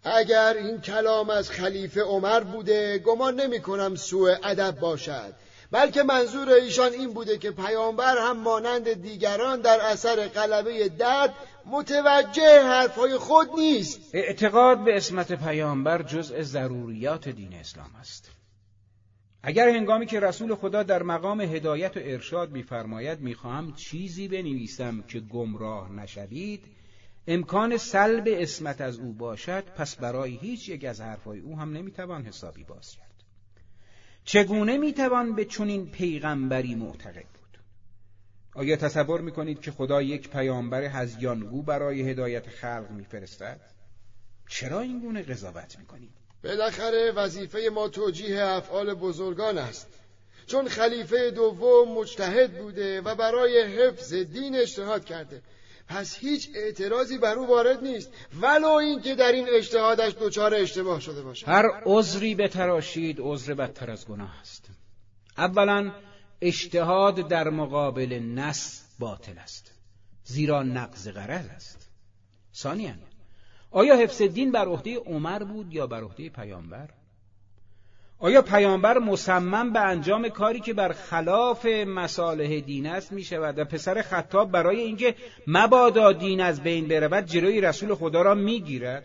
اگر این کلام از خلیفه عمر بوده گمان نمی کنم سوء ادب باشد. بلکه منظور ایشان این بوده که پیامبر هم مانند دیگران در اثر قلبه درد متوجه حرفهای خود نیست. اعتقاد به اسمت پیامبر جزء ضروریات دین اسلام است. اگر هنگامی که رسول خدا در مقام هدایت و ارشاد میفرماید می‌خواهم چیزی بنویسم که گمراه نشوید امکان سلب اسمت از او باشد پس برای هیچ یک از حرفهای او هم نمی‌توان حسابی باز کرد چگونه می‌توان به چنین پیغمبری معتقد بود آیا تصور می‌کنید که خدا یک پیامبر هزیانگو برای هدایت خلق میفرستد؟ چرا این گونه قضاوت می‌کنید؟ بالاخره وظیفه ما توجیه افعال بزرگان است چون خلیفه دوم مجتهد بوده و برای حفظ دین اجتهاد کرده پس هیچ اعتراضی بر او وارد نیست. ولو اینکه در این اجتهادش دچار اشتباه شده باشد هر عذری بتراشید عذر بدتر از گناه است. اولا اجتهاد در مقابل نس باطل است. زیرا نقض غرض است. ثانیا آیا حفظ دین بر عهده عمر بود یا بر عهده پیامبر؟ آیا پیامبر مصمم به انجام کاری که بر خلاف مصالح دین است می شود و پسر خطاب برای اینکه مبادا دین از بین برود جلوی رسول خدا را می گیرد؟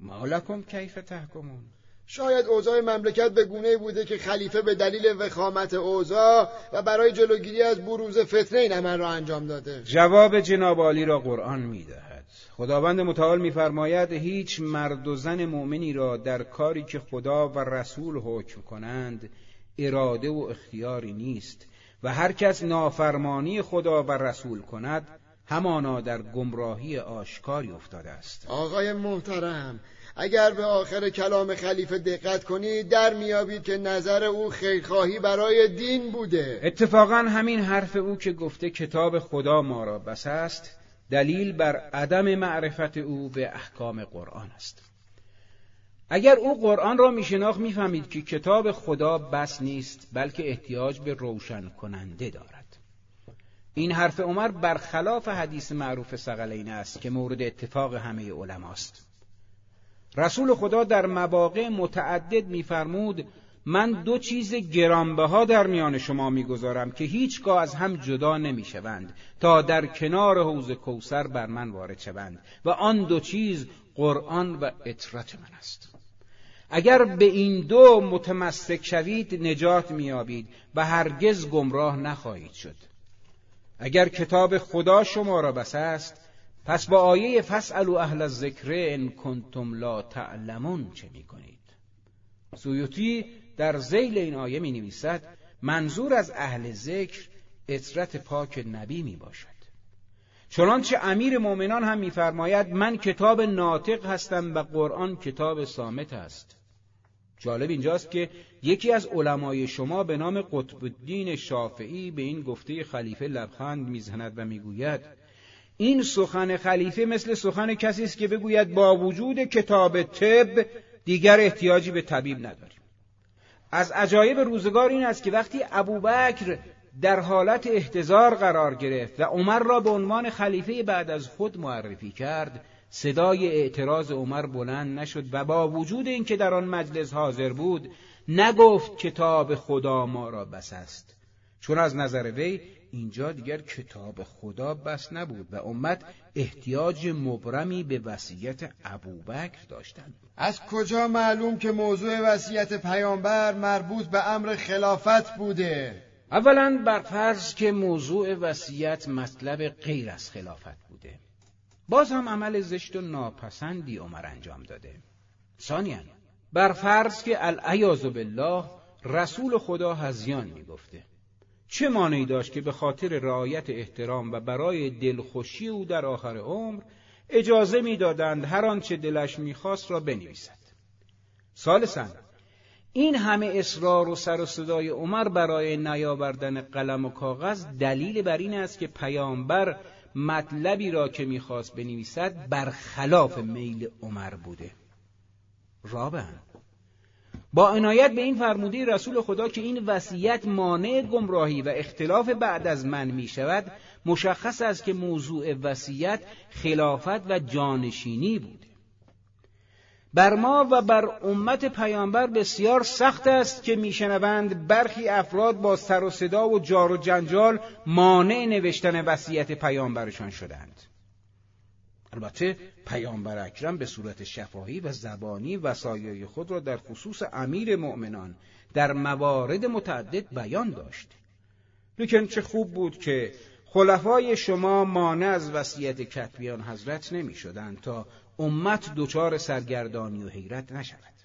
مالکم کیف تحکمون. شاید اوضاع مملکت به گونه بوده که خلیفه به دلیل وخامت اوضاع و برای جلوگیری از بروز فتنه این عمل را انجام داده. جواب جناب عالی را قرآن می‌دهد خداوند متعال میفرماید هیچ مرد و زن مؤمنی را در کاری که خدا و رسول حکم کنند اراده و اختیاری نیست و هر کس نافرمانی خدا و رسول کند همانا در گمراهی آشکاری افتاده است. آقای محترم اگر به آخر کلام خلیفه دقت کنید در میابید که نظر او خیرخواهی برای دین بوده. اتفاقا همین حرف او که گفته کتاب خدا ما را بس است دلیل بر عدم معرفت او به احکام قرآن است. اگر او قرآن را میشناخت می‌فهمید که کتاب خدا بس نیست بلکه احتیاج به روشن کننده دارد. این حرف عمر برخلاف حدیث معروف سقلین است که مورد اتفاق همه علماست. رسول خدا در مواقع متعدد میفرمود من دو چیز گرانبها در میان شما می‌گذارم که هیچگاه از هم جدا نمی‌شوند تا در کنار حوز کوسر بر من وارد شوند و آن دو چیز قرآن و اطرت من است. اگر به این دو متمسک شوید نجات میابید و هرگز گمراه نخواهید شد. اگر کتاب خدا شما را بس است پس با آیه فسألوا اهل الذکر ان کنتم لا تعلمون چه می‌کنید؟ سویوتی در زیل این آیه می نویسد منظور از اهل ذکر اطرت پاک نبی می باشد چنانچه امیر مؤمنان هم میفرماید من کتاب ناطق هستم و قرآن کتاب سامت است. جالب اینجاست که یکی از علمای شما به نام قطب الدین شافعی به این گفته خلیفه لبخند می‌زند و می‌گوید این سخن خلیفه مثل سخن کسی است که بگوید با وجود کتاب طب دیگر احتیاجی به طبیب نداریم. از عجایب روزگار این است که وقتی ابوبکر در حالت احتضار قرار گرفت و عمر را به عنوان خلیفه بعد از خود معرفی کرد صدای اعتراض عمر بلند نشد و با وجود اینکه در آن مجلس حاضر بود نگفت کتاب خدا ما را بس است. چون از نظر وی اینجا دیگر کتاب خدا بس نبود و امت احتیاج مبرمی به وصیت ابوبکر داشتند. از کجا معلوم که موضوع وصیت پیامبر مربوط به امر خلافت بوده؟ اولا بر فرض که موضوع وصیت مطلب غیر از خلافت بوده. باز هم عمل زشت و ناپسندی عمر انجام داده. ثانیا بر فرض که العیاذ بالله رسول خدا هزیان می‌گفته. چه مانعی داشت که به خاطر رعایت احترام و برای دلخوشی او در آخر عمر اجازه می‌دادند هر آنچه دلش می‌خواست را بنویسد؟ سالسا این همه اصرار و سر و صدای عمر برای نیاوردن قلم و کاغذ دلیل بر این است که پیامبر مطلبی را که می‌خواست بنویسد برخلاف میل عمر بوده. رابعا با عنایت به این فرموده رسول خدا که این وصیت مانع گمراهی و اختلاف بعد از من می شود مشخص است که موضوع وصیت خلافت و جانشینی بوده بر ما و بر امت پیامبر بسیار سخت است که میشنوند برخی افراد با سر و صدا و جار و جنجال مانع نوشتن وصیت پیامبرشان شدند. البته پیامبر اکرم به صورت شفاهی و زبانی وصایای خود را در خصوص امیر مؤمنان در موارد متعدد بیان داشت. لیکن چه خوب بود که خلفای شما مانع از وصیت کتبیان حضرت نمی شدند تا امت دچار سرگردانی و حیرت نشود.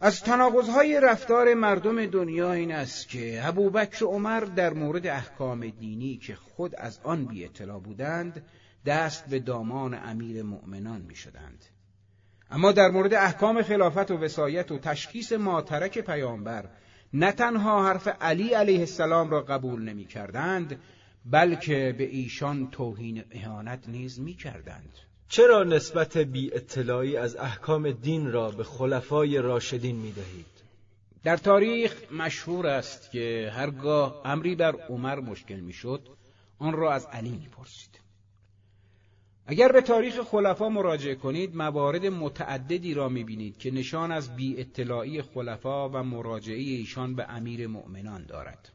از تناقضهای رفتار مردم دنیا این است که ابوبکر و عمر در مورد احکام دینی که خود از آن بی اطلاع بودند دست به دامان امیر مؤمنان می شدند. اما در مورد احکام خلافت و وسایت و تشخیص ماترک پیامبر نه تنها حرف علی علیه السلام را قبول نمی کردند بلکه به ایشان توهین اهانت نیز می کردند. چرا نسبت بی اطلاعی از احکام دین را به خلفای راشدین می دهید؟ در تاریخ مشهور است که هرگاه امری بر عمر مشکل می شد آن را از علی می پرسید. اگر به تاریخ خلفا مراجعه کنید موارد متعددی را می بینید که نشان از بی اطلاعی خلفا و مراجعه ایشان به امیر مؤمنان دارد.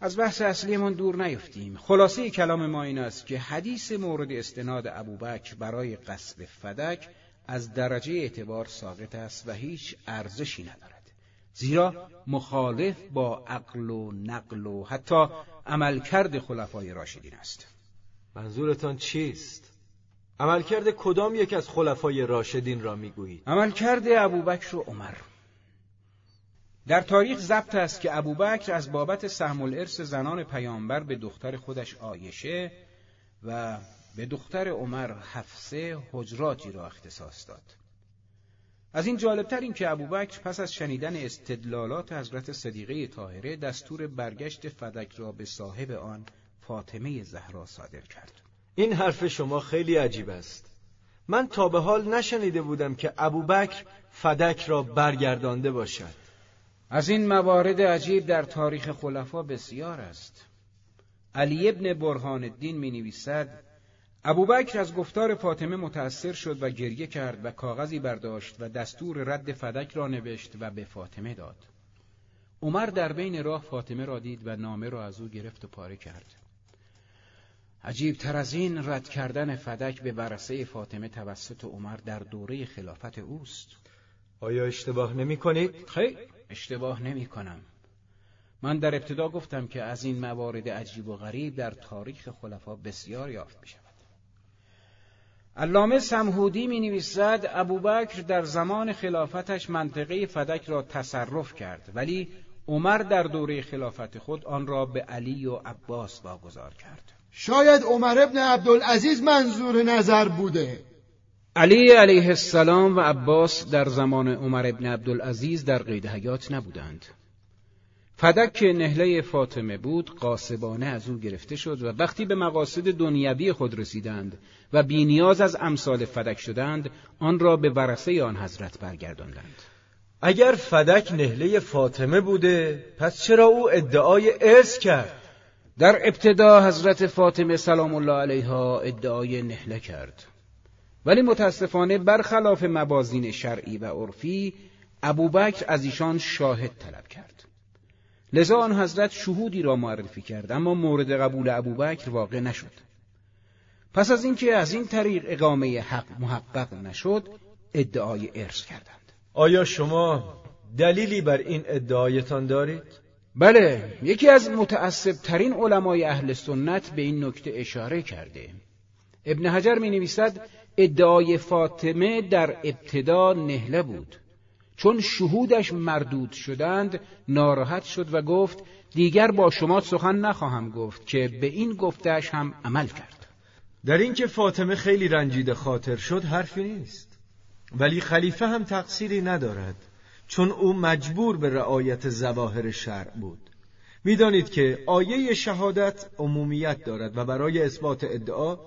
از بحث اصلیمون دور نیفتیم. خلاصه کلام ما این است که حدیث مورد استناد ابوبکر برای قصب فدک از درجه اعتبار ساقط است و هیچ ارزشی ندارد. زیرا مخالف با عقل و نقل و حتی عملکرد خلفای راشدین است. منظورتان چیست؟ عملکرد کدام یک از خلفای راشدین را می‌گویید؟ عملکرد ابوبکر و عمر در تاریخ ضبط است که ابوبکر از بابت سهم الارث زنان پیامبر به دختر خودش آیشه و به دختر عمر حفصه حجراتی را اختصاص داد. از این جالبتر این که ابوبکر پس از شنیدن استدلالات حضرت صدیقه طاهره دستور برگشت فدک را به صاحب آن فاطمه زهرا صادر کرد. این حرف شما خیلی عجیب است. من تا به حال نشنیده بودم که ابوبکر فدک را برگردانده باشد. از این موارد عجیب در تاریخ خلفا بسیار است علی ابن برهان الدین می نویسد ابوبکر از گفتار فاطمه متأثر شد و گریه کرد و کاغذی برداشت و دستور رد فدک را نوشت و به فاطمه داد عمر در بین راه فاطمه را دید و نامه را از او گرفت و پاره کرد عجیب تر از این رد کردن فدک به برسه فاطمه توسط عمر در دوره خلافت اوست آیا اشتباه نمی کنید؟ خیلی اشتباه نمی کنم. من در ابتدا گفتم که از این موارد عجیب و غریب در تاریخ خلفا بسیار یافت می شود. علامه سمهودی می نویسد ابوبکر در زمان خلافتش منطقه فدک را تصرف کرد ولی عمر در دوره خلافت خود آن را به علی و عباس واگذار کرد شاید عمر ابن عبدالعزیز منظور نظر بوده علی علیه السلام و عباس در زمان عمر ابن عبدالعزیز در قید حیات نبودند. فدک که نهله فاطمه بود قاسبانه از او گرفته شد و وقتی به مقاصد دنیوی خود رسیدند و بینیاز از امثال فدک شدند آن را به ورسه آن حضرت برگرداندند. اگر فدک نهله فاطمه بوده پس چرا او ادعای ارث کرد؟ در ابتدا حضرت فاطمه سلام الله علیها ادعای نهله کرد. ولی متاسفانه برخلاف مبازین شرعی و عرفی ابوبکر از ایشان شاهد طلب کرد لذا آن حضرت شهودی را معرفی کرد اما مورد قبول ابوبکر واقع نشد پس از اینکه از این طریق اقامه حق محقق نشد ادعای ارث کردند آیا شما دلیلی بر این ادعایتان دارید؟ بله یکی از متعصب ترین علمای اهل سنت به این نکته اشاره کرده. ابن حجر می نویسد ادعای فاطمه در ابتدا نهله بود. چون شهودش مردود شدند ناراحت شد و گفت دیگر با شما سخن نخواهم گفت که به این گفتش هم عمل کرد. در اینکه فاطمه خیلی رنجیده خاطر شد حرفی نیست. ولی خلیفه هم تقصیری ندارد. چون او مجبور به رعایت زواهر شرع بود. می‌دانید که آیه شهادت عمومیت دارد و برای اثبات ادعا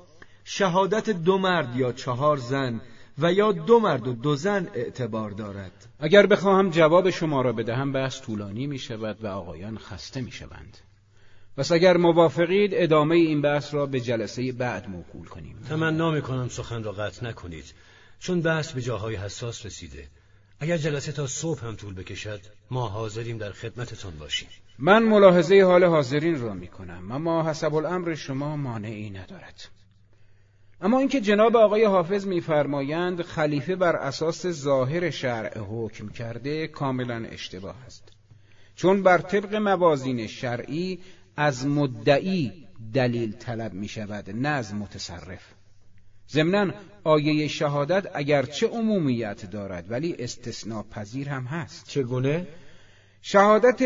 شهادت دو مرد یا چهار زن و یا دو مرد و دو زن اعتبار دارد. اگر بخواهم جواب شما را بدهم بحث طولانی می شود و آقایان خسته می شوند پس اگر موافقید ادامه این بحث را به جلسه بعد موکول کنیم. تمنا می کنم سخن را قطع نکنید چون بحث به جاهای حساس رسیده. اگر جلسه تا صبح هم طول بکشد ما حاضریم در خدمتتان باشیم. من ملاحظه حال حاضرین را می کنم اما حسب الامر شما مانعی ندارد. اما اینکه جناب آقای حافظ میفرمایند خلیفه بر اساس ظاهر شرع حکم کرده کاملا اشتباه است. چون بر طبق موازین شرعی از مدعی دلیل طلب می شود نه از متصرف. ضمناً آیه شهادت اگرچه عمومیت دارد ولی استثناء پذیر هم هست. چگونه؟ شهادت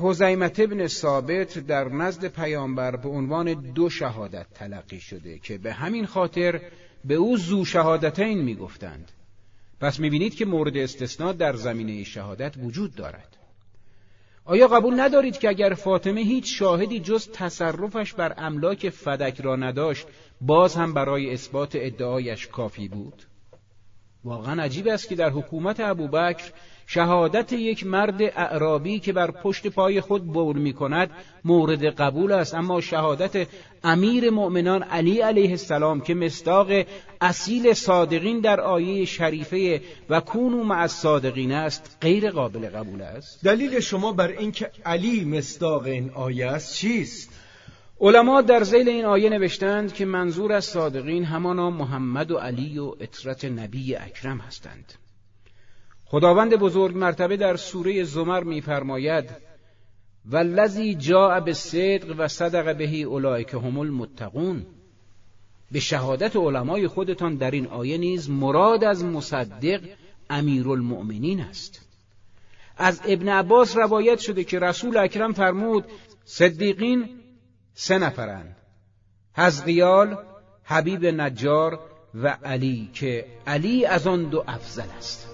حزیمت ابن ثابت در نزد پیامبر به عنوان دو شهادت تلقی شده که به همین خاطر به او زو شهادتین می‌گفتند. پس می‌بینید که مورد استثناء در زمینه شهادت وجود دارد. آیا قبول ندارید که اگر فاطمه هیچ شاهدی جز تصرفش بر املاک فدک را نداشت باز هم برای اثبات ادعایش کافی بود؟ واقعا عجیب است که در حکومت ابوبکر شهادت یک مرد اعرابی که بر پشت پای خود بول می کند مورد قبول است. اما شهادت امیر مؤمنان علی علیه السلام که مستاق اصیل صادقین در آیه شریفه و کونو مع الصادقین است غیر قابل قبول است. دلیل شما بر اینکه علی مستاق این آیه است چیست؟ علما در زیل این آیه نوشتند که منظور از صادقین همانا محمد و علی و اطرت نبی اکرم هستند. خداوند بزرگ مرتبه در سوره زمر میفرماید والذی جاء بالصدق و صدق بهی اولئک هم المتقون. به شهادت علمای خودتان در این آیه نیز مراد از مصدق امیرالمؤمنین است. از ابن عباس روایت شده که رسول اکرم فرمود صدیقین سه نفرند. حزقیال حبیب نجار و علی که علی از آن دو افضل است.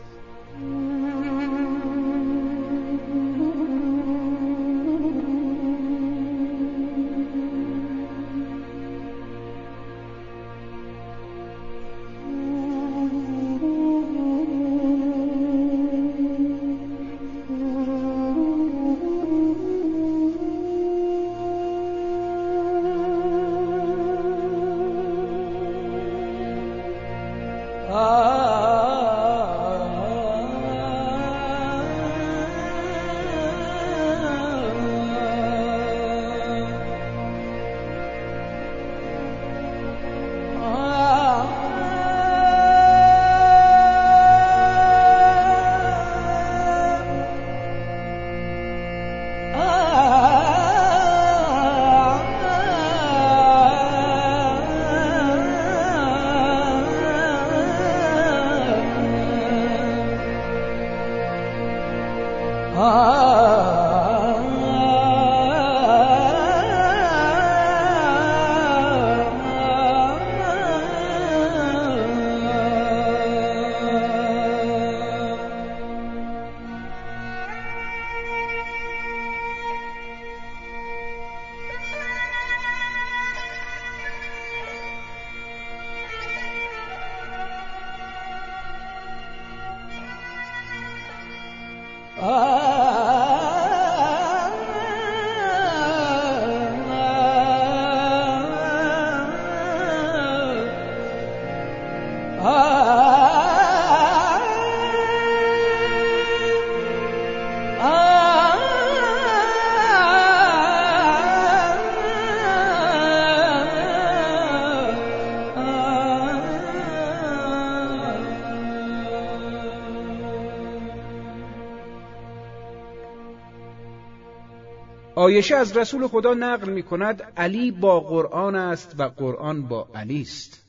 آیشه از رسول خدا نقل می کند علی با قرآن است و قرآن با علی است.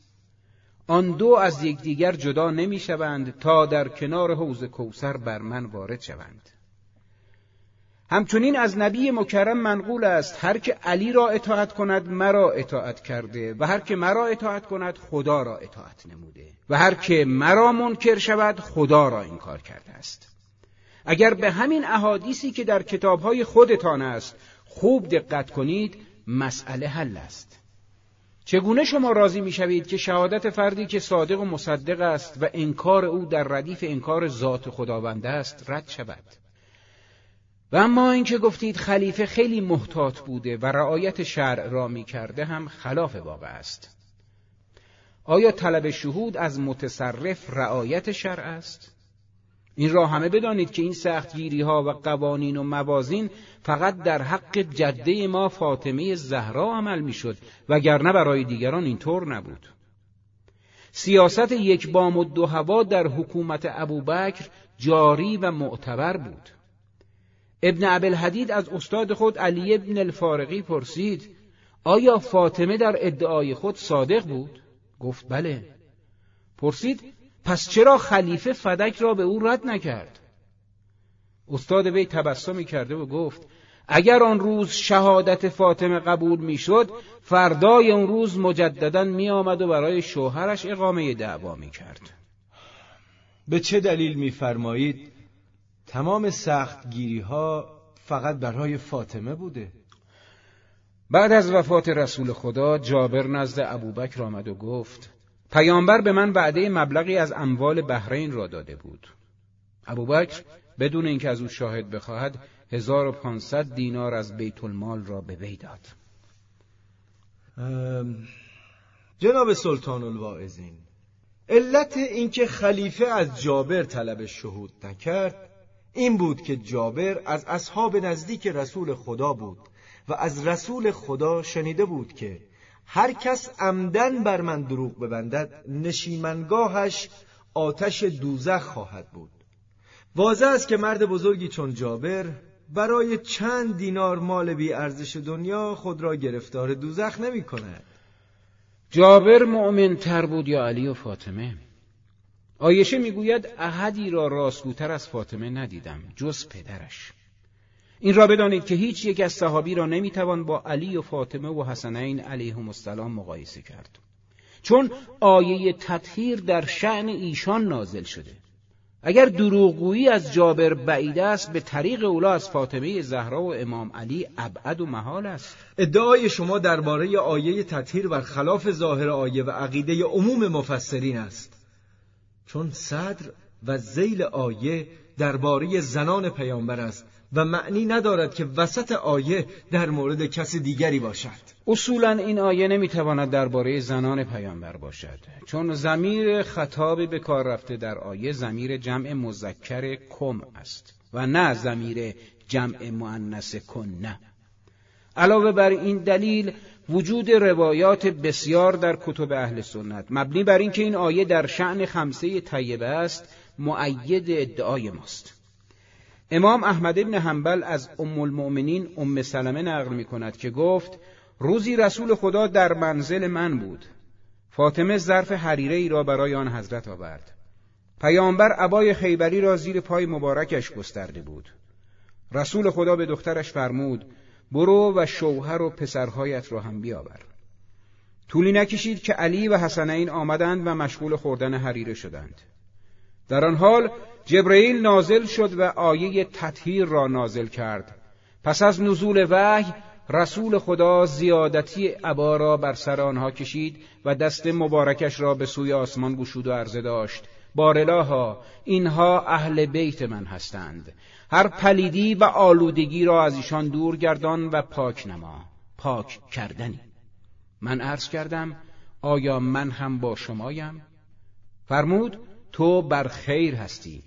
آن دو از یکدیگر جدا نمی شوند تا در کنار حوز کوسر بر من وارد شوند. همچنین از نبی مکرم منقول است هر که علی را اطاعت کند مرا اطاعت کرده و هر که مرا اطاعت کند خدا را اطاعت نموده و هر که مرا منکر شود خدا را این کار کرده است. اگر به همین احادیثی که در کتابهای خودتان است خوب دقت کنید مسئله حل است. چگونه شما راضی می‌شوید که شهادت فردی که صادق و مصدق است و انکار او در ردیف انکار ذات خداوند است رد شود؟ و اما اینکه گفتید خلیفه خیلی محتاط بوده و رعایت شرع را می کرده هم خلاف واقع است. آیا طلب شهود از متصرف رعایت شرع است؟ این را همه بدانید که این سختگیری ها و قوانین و موازین فقط در حق جده ما فاطمه زهرا عمل می‌شد وگرنه برای دیگران اینطور نبود. سیاست یک بام و دو هوا در حکومت ابوبکر جاری و معتبر بود. ابن عبدالحدید از استاد خود علی ابن الفارقی پرسید آیا فاطمه در ادعای خود صادق بود؟ گفت بله. پرسید پس چرا خلیفه فدک را به او رد نکرد؟ استاد وی تبسمی کرده و گفت اگر آن روز شهادت فاطمه قبول می‌شد فردای اون روز مجددا می آمد و برای شوهرش اقامه دعوا می کرد به چه دلیل میفرمایید تمام سخت گیری ها فقط برای فاطمه بوده؟ بعد از وفات رسول خدا جابر نزد ابوبکر آمد و گفت پیامبر به من وعده مبلغی از اموال بحرین را داده بود. ابوبکر بدون اینکه از او شاهد بخواهد 1500 دینار از بیت المال را به وی داد. جناب سلطان الواعظین علت اینکه خلیفه از جابر طلب شهود نکرد این بود که جابر از اصحاب نزدیک رسول خدا بود و از رسول خدا شنیده بود که هر کس عمدن بر من دروغ ببندد نشیمنگاهش آتش دوزخ خواهد بود. واضح است که مرد بزرگی چون جابر برای چند دینار مال بی ارزش دنیا خود را گرفتار دوزخ نمی کند. جابر مؤمن تر بود یا علی و فاطمه؟ آیشه می‌گوید احدی را راستگوتر از فاطمه ندیدم جز پدرش. این را بدانید که هیچ یک از صحابی را نمی‌توان با علی و فاطمه و حسنین علیهم السلام مقایسه کرد. چون آیه تطهیر در شعن ایشان نازل شده. اگر دروغگویی از جابر بعید است به طریق اولا از فاطمه زهرا و امام علی ابعد و محال است. ادعای شما درباره آیه تطهیر بر خلاف ظاهر آیه و عقیده عموم مفسرین است. چون صدر و زیل آیه درباره زنان پیامبر است. و معنی ندارد که وسط آیه در مورد کس دیگری باشد. اصولا این آیه نمی‌تواند درباره زنان پیامبر باشد چون زمیر خطاب به کار رفته در آیه زمیر جمع مذکر کم است و نه زمیر جمع مؤنث نه. علاوه بر این دلیل وجود روایات بسیار در کتب اهل سنت مبنی بر اینکه این آیه در شعن خمسه طیبه است معید ادعای ماست. امام احمد ابن حنبل از ام المؤمنین ام سلمه نقل می کند که گفت روزی رسول خدا در منزل من بود. فاطمه ظرف حریره ای را برای آن حضرت آورد. پیامبر عبای خیبری را زیر پای مبارکش گسترده بود. رسول خدا به دخترش فرمود برو و شوهر و پسرهایت را هم بیاور. طولی نکشید که علی و حسنین آمدند و مشغول خوردن حریره شدند. در آن حال جبرئیل نازل شد و آیه تطهیر را نازل کرد. پس از نزول وحی رسول خدا زیادتی عبا را بر سر آنها کشید و دست مبارکش را به سوی آسمان گشود و عرضه داشت. بارلاها اینها اهل بیت من هستند. هر پلیدی و آلودگی را از ایشان دور گردان و پاک نما. پاک کردنی. من عرض کردم آیا من هم با شمایم؟ فرمود تو بر خیر هستی.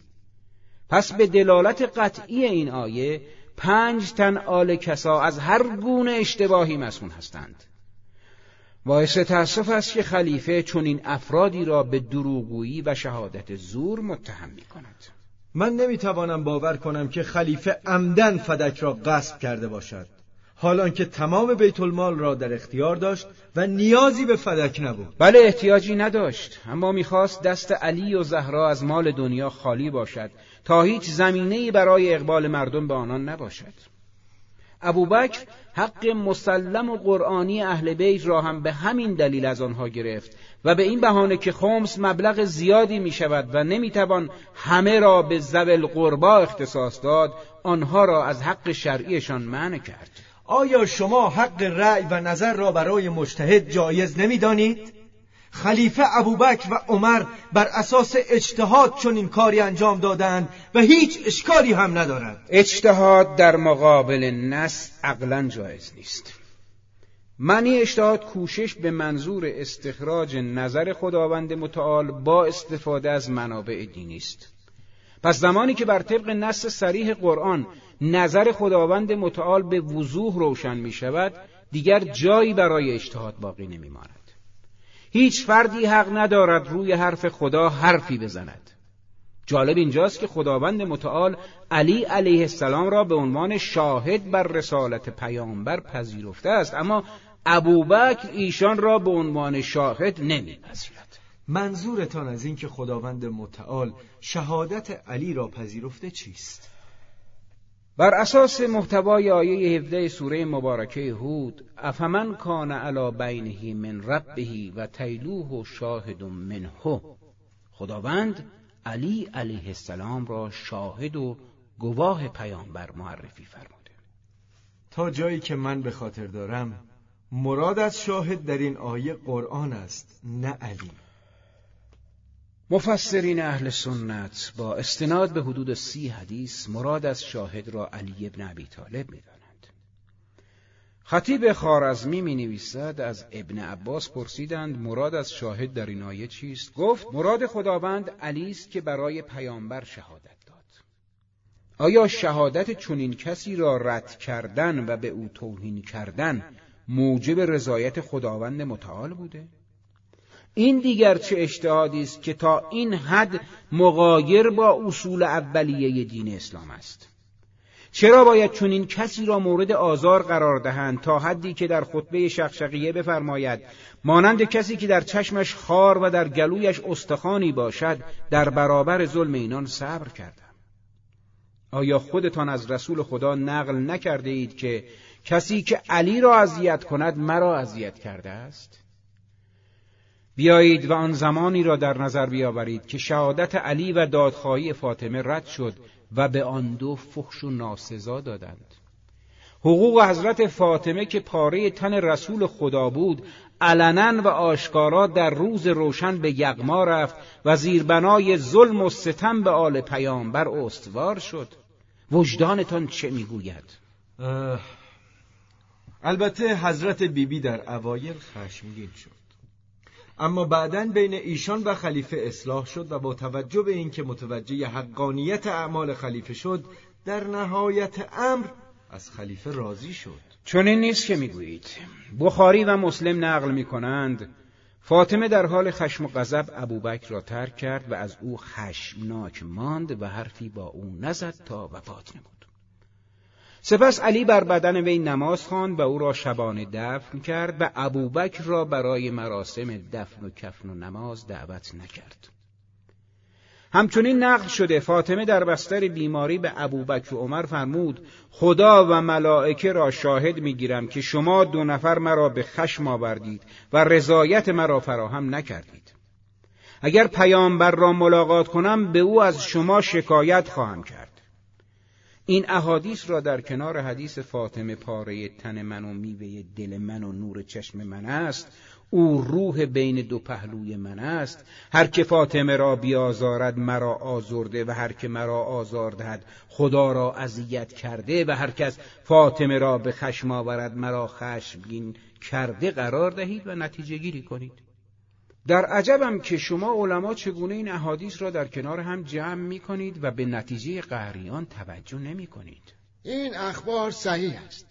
پس به دلالت قطعی این آیه پنج تن آل کسا از هر گونه اشتباهی مسئول هستند. باعث تأسف است که خلیفه چون این افرادی را به دروغگویی و شهادت زور متهم می کند من نمی‌توانم باور کنم که خلیفه عمدن فدک را غصب کرده باشد. حالان که تمام بیت المال را در اختیار داشت و نیازی به فدک نبود. بله احتیاجی نداشت اما می‌خواست دست علی و زهرا از مال دنیا خالی باشد تا هیچ زمینه‌ای برای اقبال مردم به آنان نباشد ابوبکر حق مسلم و قرآنی اهل بیت را هم به همین دلیل از آنها گرفت و به این بهانه که خمس مبلغ زیادی می شود و نمی‌توان همه را به زبل قربا اختصاص داد آنها را از حق شرعیشان منع کرد آیا شما حق رأی و نظر را برای مجتهد جایز نمی‌دانید؟ خلیفه ابوبکر و عمر بر اساس اجتهاد چون این کاری انجام دادند و هیچ اشکالی هم ندارد. اجتهاد در مقابل نس عقلا جایز نیست. معنی اجتهاد کوشش به منظور استخراج نظر خداوند متعال با استفاده از منابع دینی است. پس زمانی که بر طبق نص سریح قرآن نظر خداوند متعال به وضوح روشن می شود دیگر جایی برای اجتهاد باقی نمی ماند. هیچ فردی حق ندارد روی حرف خدا حرفی بزند جالب اینجاست که خداوند متعال علی علیه السلام را به عنوان شاهد بر رسالت پیامبر پذیرفته است اما ابوبکر ایشان را به عنوان شاهد نمیپذیرد منظورتان از اینکه خداوند متعال شهادت علی را پذیرفته چیست؟ بر اساس محتوای آیه 17 سوره مبارکه هود افمن کان علی بینه من ربه و تیلوه شاهد منه. خداوند علی علیه السلام را شاهد و گواه پیامبر معرفی فرموده. تا جایی که من به خاطر دارم مراد از شاهد در این آیه قرآن است نه علی. مفسرین اهل سنت با استناد به حدود سی حدیث مراد از شاهد را علی ابن ابی طالب می دانند. خطیب خارزمی می نویسد از ابن عباس پرسیدند مراد از شاهد در این آیه چیست؟ گفت مراد خداوند علی است که برای پیامبر شهادت داد. آیا شهادت چنین کسی را رد کردن و به او توهین کردن موجب رضایت خداوند متعال بوده؟ این دیگر چه اجتهادی است که تا این حد مغایر با اصول اولیه دین اسلام است؟ چرا باید چنین کسی را مورد آزار قرار دهند تا حدی که در خطبه شقشقیه بفرماید مانند کسی که در چشمش خار و در گلویش استخانی باشد در برابر ظلم اینان صبر کردم؟ آیا خودتان از رسول خدا نقل نکرده اید که کسی که علی را اذیت کند مرا اذیت کرده است؟ بیایید و آن زمانی را در نظر بیاورید که شهادت علی و دادخواهی فاطمه رد شد و به آن دو فحش و ناسزا دادند. حقوق حضرت فاطمه که پاره تن رسول خدا بود علنا و آشکارا در روز روشن به یغما رفت و زیربنای ظلم و ستم به آل پیامبر استوار شد. وجدانتان چه می‌گوید؟ البته حضرت بیبی بی در اوایل خشمگین شد. اما بعدا بین ایشان و خلیفه اصلاح شد و با توجه به اینکه متوجه حقانیت اعمال خلیفه شد در نهایت امر از خلیفه راضی شد. چون این نیست که می‌گویید. بخاری و مسلم نقل می‌کنند فاطمه در حال خشم و غضب ابوبکر را ترک کرد و از او خشمناک ماند و حرفی با او نزد تا وفات نمود. سپس علی بر بدن وی نماز خواند و او را شبانه دفن کرد و ابوبکر را برای مراسم دفن و کفن و نماز دعوت نکرد. همچنین نقل شده فاطمه در بستر بیماری به ابوبکر و عمر فرمود خدا و ملائکه را شاهد می‌گیرم که شما دو نفر مرا به خشم آوردید و رضایت مرا فراهم نکردید. اگر پیامبر را ملاقات کنم به او از شما شکایت خواهم کرد. این احادیث را در کنار حدیث فاطمه پاره تن من و میوه دل من و نور چشم من است. او روح بین دو پهلوی من است. هر که فاطمه را بیازارد مرا آزرده و هر که مرا آزار دهد خدا را اذیت کرده و هر کس فاطمه را به خشم آورد مرا خشمگین کرده قرار دهید و نتیجه گیری کنید. در عجبم که شما علما چگونه این احادیث را در کنار هم جمع می کنید و به نتیجه قهریان توجه نمی کنید این اخبار صحیح است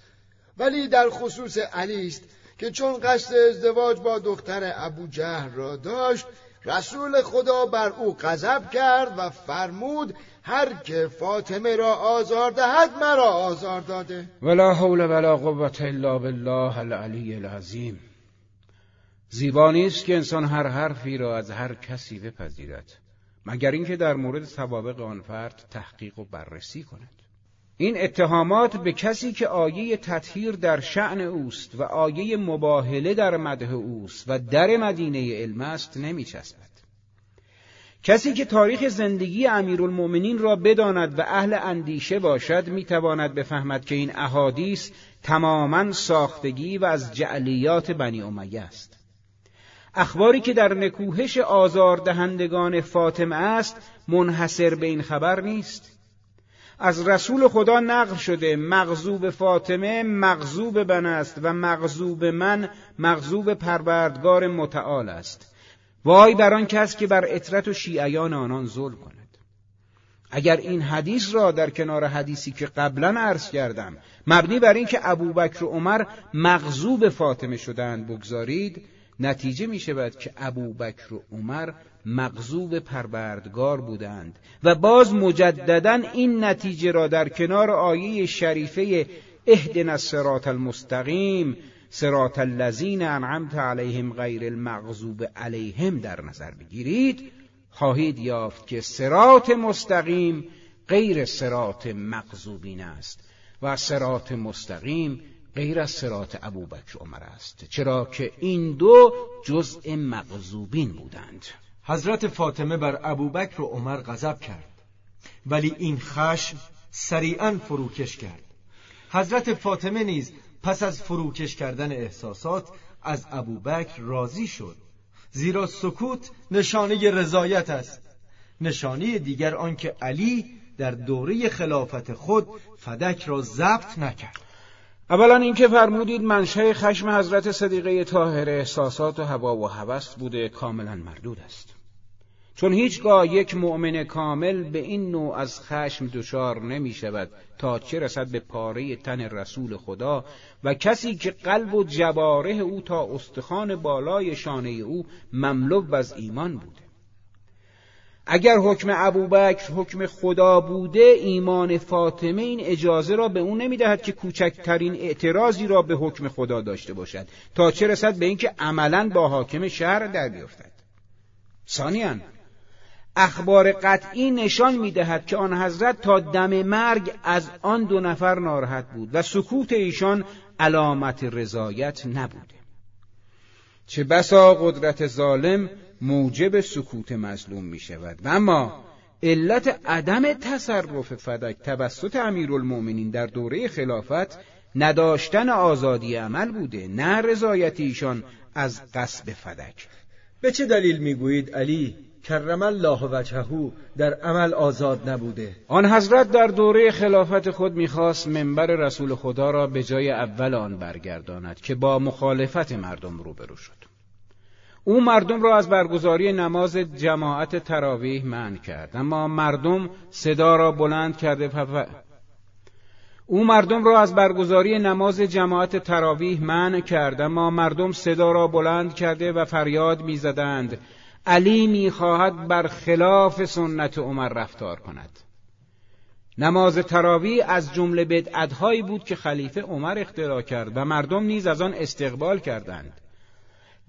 ولی در خصوص علی است که چون قصد ازدواج با دختر ابو جهر را داشت رسول خدا بر او غضب کرد و فرمود هر که فاطمه را آزار دهد مرا آزار داده. ولا حول ولا قوت الا بالله العلی العظیم. زیبا نیست که انسان هر حرفی را از هر کسی بپذیرد مگر اینکه در مورد سوابق آن فرد تحقیق و بررسی کند. این اتهامات به کسی که آیه تطهیر در شعن اوست و آیه مباهله در مده اوست و در مدینه علم است نمیچسبد. کسی که تاریخ زندگی امیرالمؤمنین را بداند و اهل اندیشه باشد می‌تواند بفهمد که این احادیث تماما ساختگی و از جعلیات بنی امیه است. اخباری که در نکوهش آزاردهندگان فاطمه است منحصر به این خبر نیست. از رسول خدا نقل شده مغزوب فاطمه مغزوب بن است و مغزوب من مغزوب پروردگار متعال است. وای بر آن کس که بر اطرت و شیعیان آنان ظلم کند. اگر این حدیث را در کنار حدیثی که قبلا عرض کردم مبنی بر اینکه ابوبکر و عمر مغزوب فاطمه شدند بگذارید نتیجه می شود که ابو بکر و عمر مغزوب پروردگار بودند و باز مجددا این نتیجه را در کنار آیه شریفه اهدنا الصراط المستقیم سرات الذین انعمت علیهم غیر المغضوب علیهم در نظر بگیرید. خواهید یافت که سرات مستقیم غیر سرات مغضوبین است و سرات مستقیم غیر از سرات ابوبکر عمر است. چرا که این دو جزء مغضوبین بودند. حضرت فاطمه بر ابوبکر و عمر غضب کرد. ولی این خشم سریعا فروکش کرد. حضرت فاطمه نیز پس از فروکش کردن احساسات از ابوبکر راضی شد. زیرا سکوت نشانه رضایت است. نشانه دیگر آنکه علی در دوره خلافت خود فدک را ضبط نکرد. اولا اینکه فرمودید منشأ خشم حضرت صدیقه طاهر احساسات و هوا و هوس بوده کاملا مردود است. چون هیچگاه یک مؤمن کامل به این نوع از خشم دچار نمی شود تا چه رسد به پاره تن رسول خدا و کسی که قلب و جباره او تا استخوان بالای شانه او مملو از ایمان بوده. اگر حکم ابوبکر حکم خدا بوده ایمان فاطمه این اجازه را به او نمی‌دهد که کوچکترین اعتراضی را به حکم خدا داشته باشد. تا چه رسد به اینکه عملا با حاکم شهر در بیفتد ثانیا اخبار قطعی نشان می‌دهد که آن حضرت تا دم مرگ از آن دو نفر ناراحت بود و سکوت ایشان علامت رضایت نبوده. چه بسا قدرت ظالم موجب سکوت مظلوم می شود و اما علت عدم تصرف فدک توسط امیرالمؤمنین در دوره خلافت نداشتن آزادی عمل بوده نه رضایت ایشان از قصب فدک. به چه دلیل می‌گویید علی کرم الله وجهه در عمل آزاد نبوده؟ آن حضرت در دوره خلافت خود می‌خواست منبر رسول خدا را به جای اول آن برگرداند که با مخالفت مردم روبرو شد. او مردم را از برگزاری نماز جماعت تراویح منع کرد. اما مردم صدا را بلند کرده او مردم را از برگزاری نماز جماعت تراویح منع کرد. اما مردم صدا را بلند کرده و فریاد می‌زدند. علی می‌خواهد بر خلاف سنت عمر رفتار کند. نماز تراوی از جمله بدعتهایی بود که خلیفه عمر اختراع کرد و مردم نیز از آن استقبال کردند.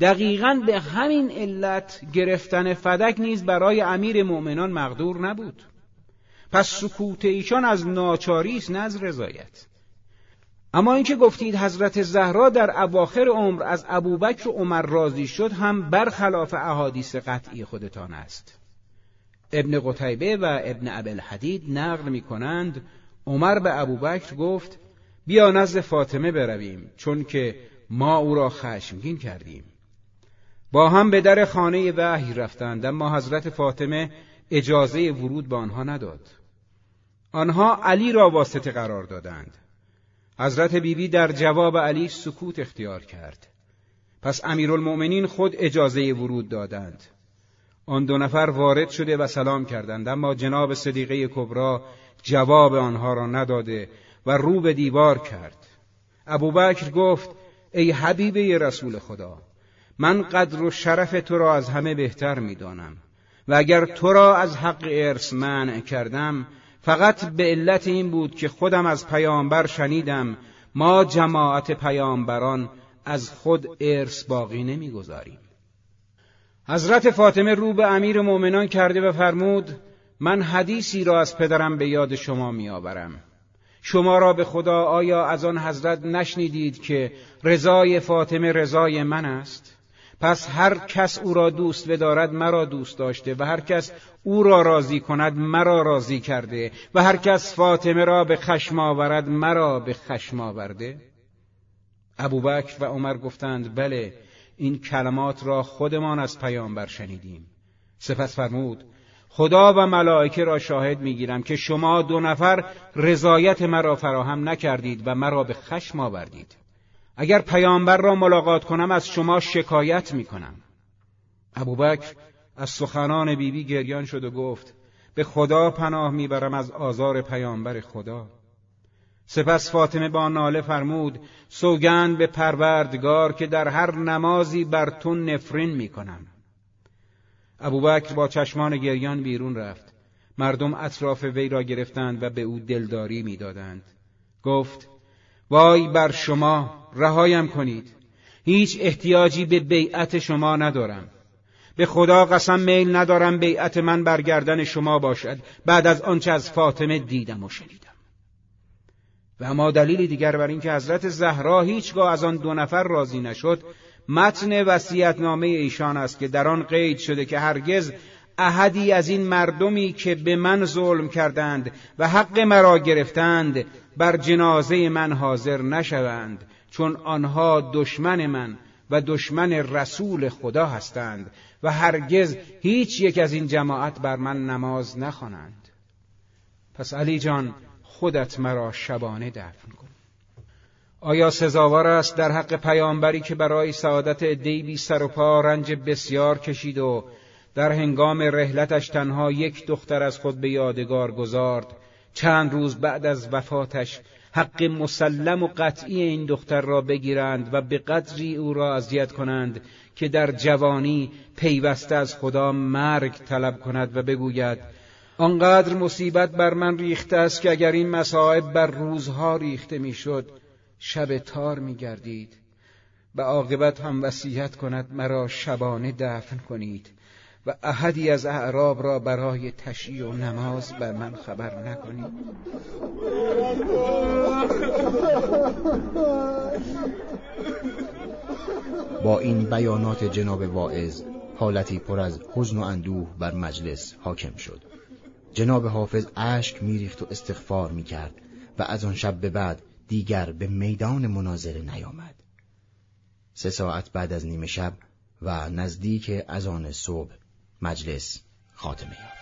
دقیقا به همین علت گرفتن فدک نیز برای امیر مؤمنان مقدور نبود. پس سکوت ایشان از ناچاری است نه از رضایت. اما اینکه گفتید حضرت زهرا در اواخر عمر از ابوبکر و عمر راضی شد هم برخلاف احادیث قطعی خودتان است. ابن قتیبه و ابن ابل حدید نقل می کنند عمر به ابوبکر گفت بیا نزد فاطمه برویم چون که ما او را خشمگین کردیم. با هم به در خانه وحی رفتند اما حضرت فاطمه اجازه ورود به آنها نداد. آنها علی را واسطه قرار دادند. حضرت بیبی در جواب علی سکوت اختیار کرد. پس امیرالمؤمنین خود اجازه ورود دادند. آن دو نفر وارد شده و سلام کردند اما جناب صدیقه کبرا جواب آنها را نداده و رو به دیوار کرد. ابوبکر گفت ای حبیبه رسول خدا من قدر و شرف تو را از همه بهتر می‌دانم. و اگر تو را از حق ارث منع کردم فقط به علت این بود که خودم از پیامبر شنیدم ما جماعت پیامبران از خود ارث باقی نمی‌گذاریم. حضرت فاطمه رو به امیر مؤمنان کرده و فرمود من حدیثی را از پدرم به یاد شما میآورم. شما را به خدا آیا از آن حضرت نشنیدید که رضای فاطمه رضای من است؟ پس هر کس او را دوست بدارد مرا دوست داشته و هر کس او را راضی کند مرا راضی کرده و هر کس فاطمه را به خشم آورد مرا به خشم آورده؟ ابوبکر و عمر گفتند بله این کلمات را خودمان از پیامبر شنیدیم. سپس فرمود خدا و ملائکه را شاهد می‌گیرم که شما دو نفر رضایت مرا فراهم نکردید و مرا به خشم آوردید. اگر پیامبر را ملاقات کنم از شما شکایت می کنم ابوبکر از سخنان بیبی گریان شد و گفت به خدا پناه می‌برم از آزار پیامبر خدا. سپس فاطمه با ناله فرمود سوگند به پروردگار که در هر نمازی بر تو نفرین می کنم ابوبکر با چشمان گریان بیرون رفت. مردم اطراف وی را گرفتند و به او دلداری می‌دادند. گفت وای بر شما رهایم کنید. هیچ احتیاجی به بیعت شما ندارم. به خدا قسم میل ندارم بیعت من برگردن شما باشد. بعد از آنچه از فاطمه دیدم و شنیدم. و اما دلیل دیگر بر اینکه حضرت زهرا هیچگاه از آن دو نفر راضی نشد متن وصیتنامه ایشان است که در آن قید شده که هرگز احدی از این مردمی که به من ظلم کردند و حق مرا گرفتند بر جنازه من حاضر نشوند چون آنها دشمن من و دشمن رسول خدا هستند و هرگز هیچ یک از این جماعت بر من نماز نخوانند. پس علی جان خودت مرا شبانه دفن کن. آیا سزاوار است در حق پیامبری که برای سعادت عدهای بی سر و پا رنج بسیار کشید و در هنگام رحلتش تنها یک دختر از خود به یادگار گذارد. چند روز بعد از وفاتش حق مسلم و قطعی این دختر را بگیرند و به قدری او را اذیت کنند که در جوانی پیوسته از خدا مرگ طلب کند و بگوید آنقدر مصیبت بر من ریخته است که اگر این مصائب بر روزها ریخته می‌شد شب تار میگردید. و عاقبت هم وصیت کند مرا شبانه دفن کنید. و احدی از اعراب را برای تشیع و نماز بر من خبر نکنید با این بیانات جناب واعظ حالتی پر از حزن و اندوه بر مجلس حاکم شد. جناب حافظ اشک میریخت و استغفار می‌کرد و از آن شب به بعد دیگر به میدان مناظره نیامد. سه ساعت بعد از نیمه شب و نزدیک از آن صبح مجلس خاتمه یافت.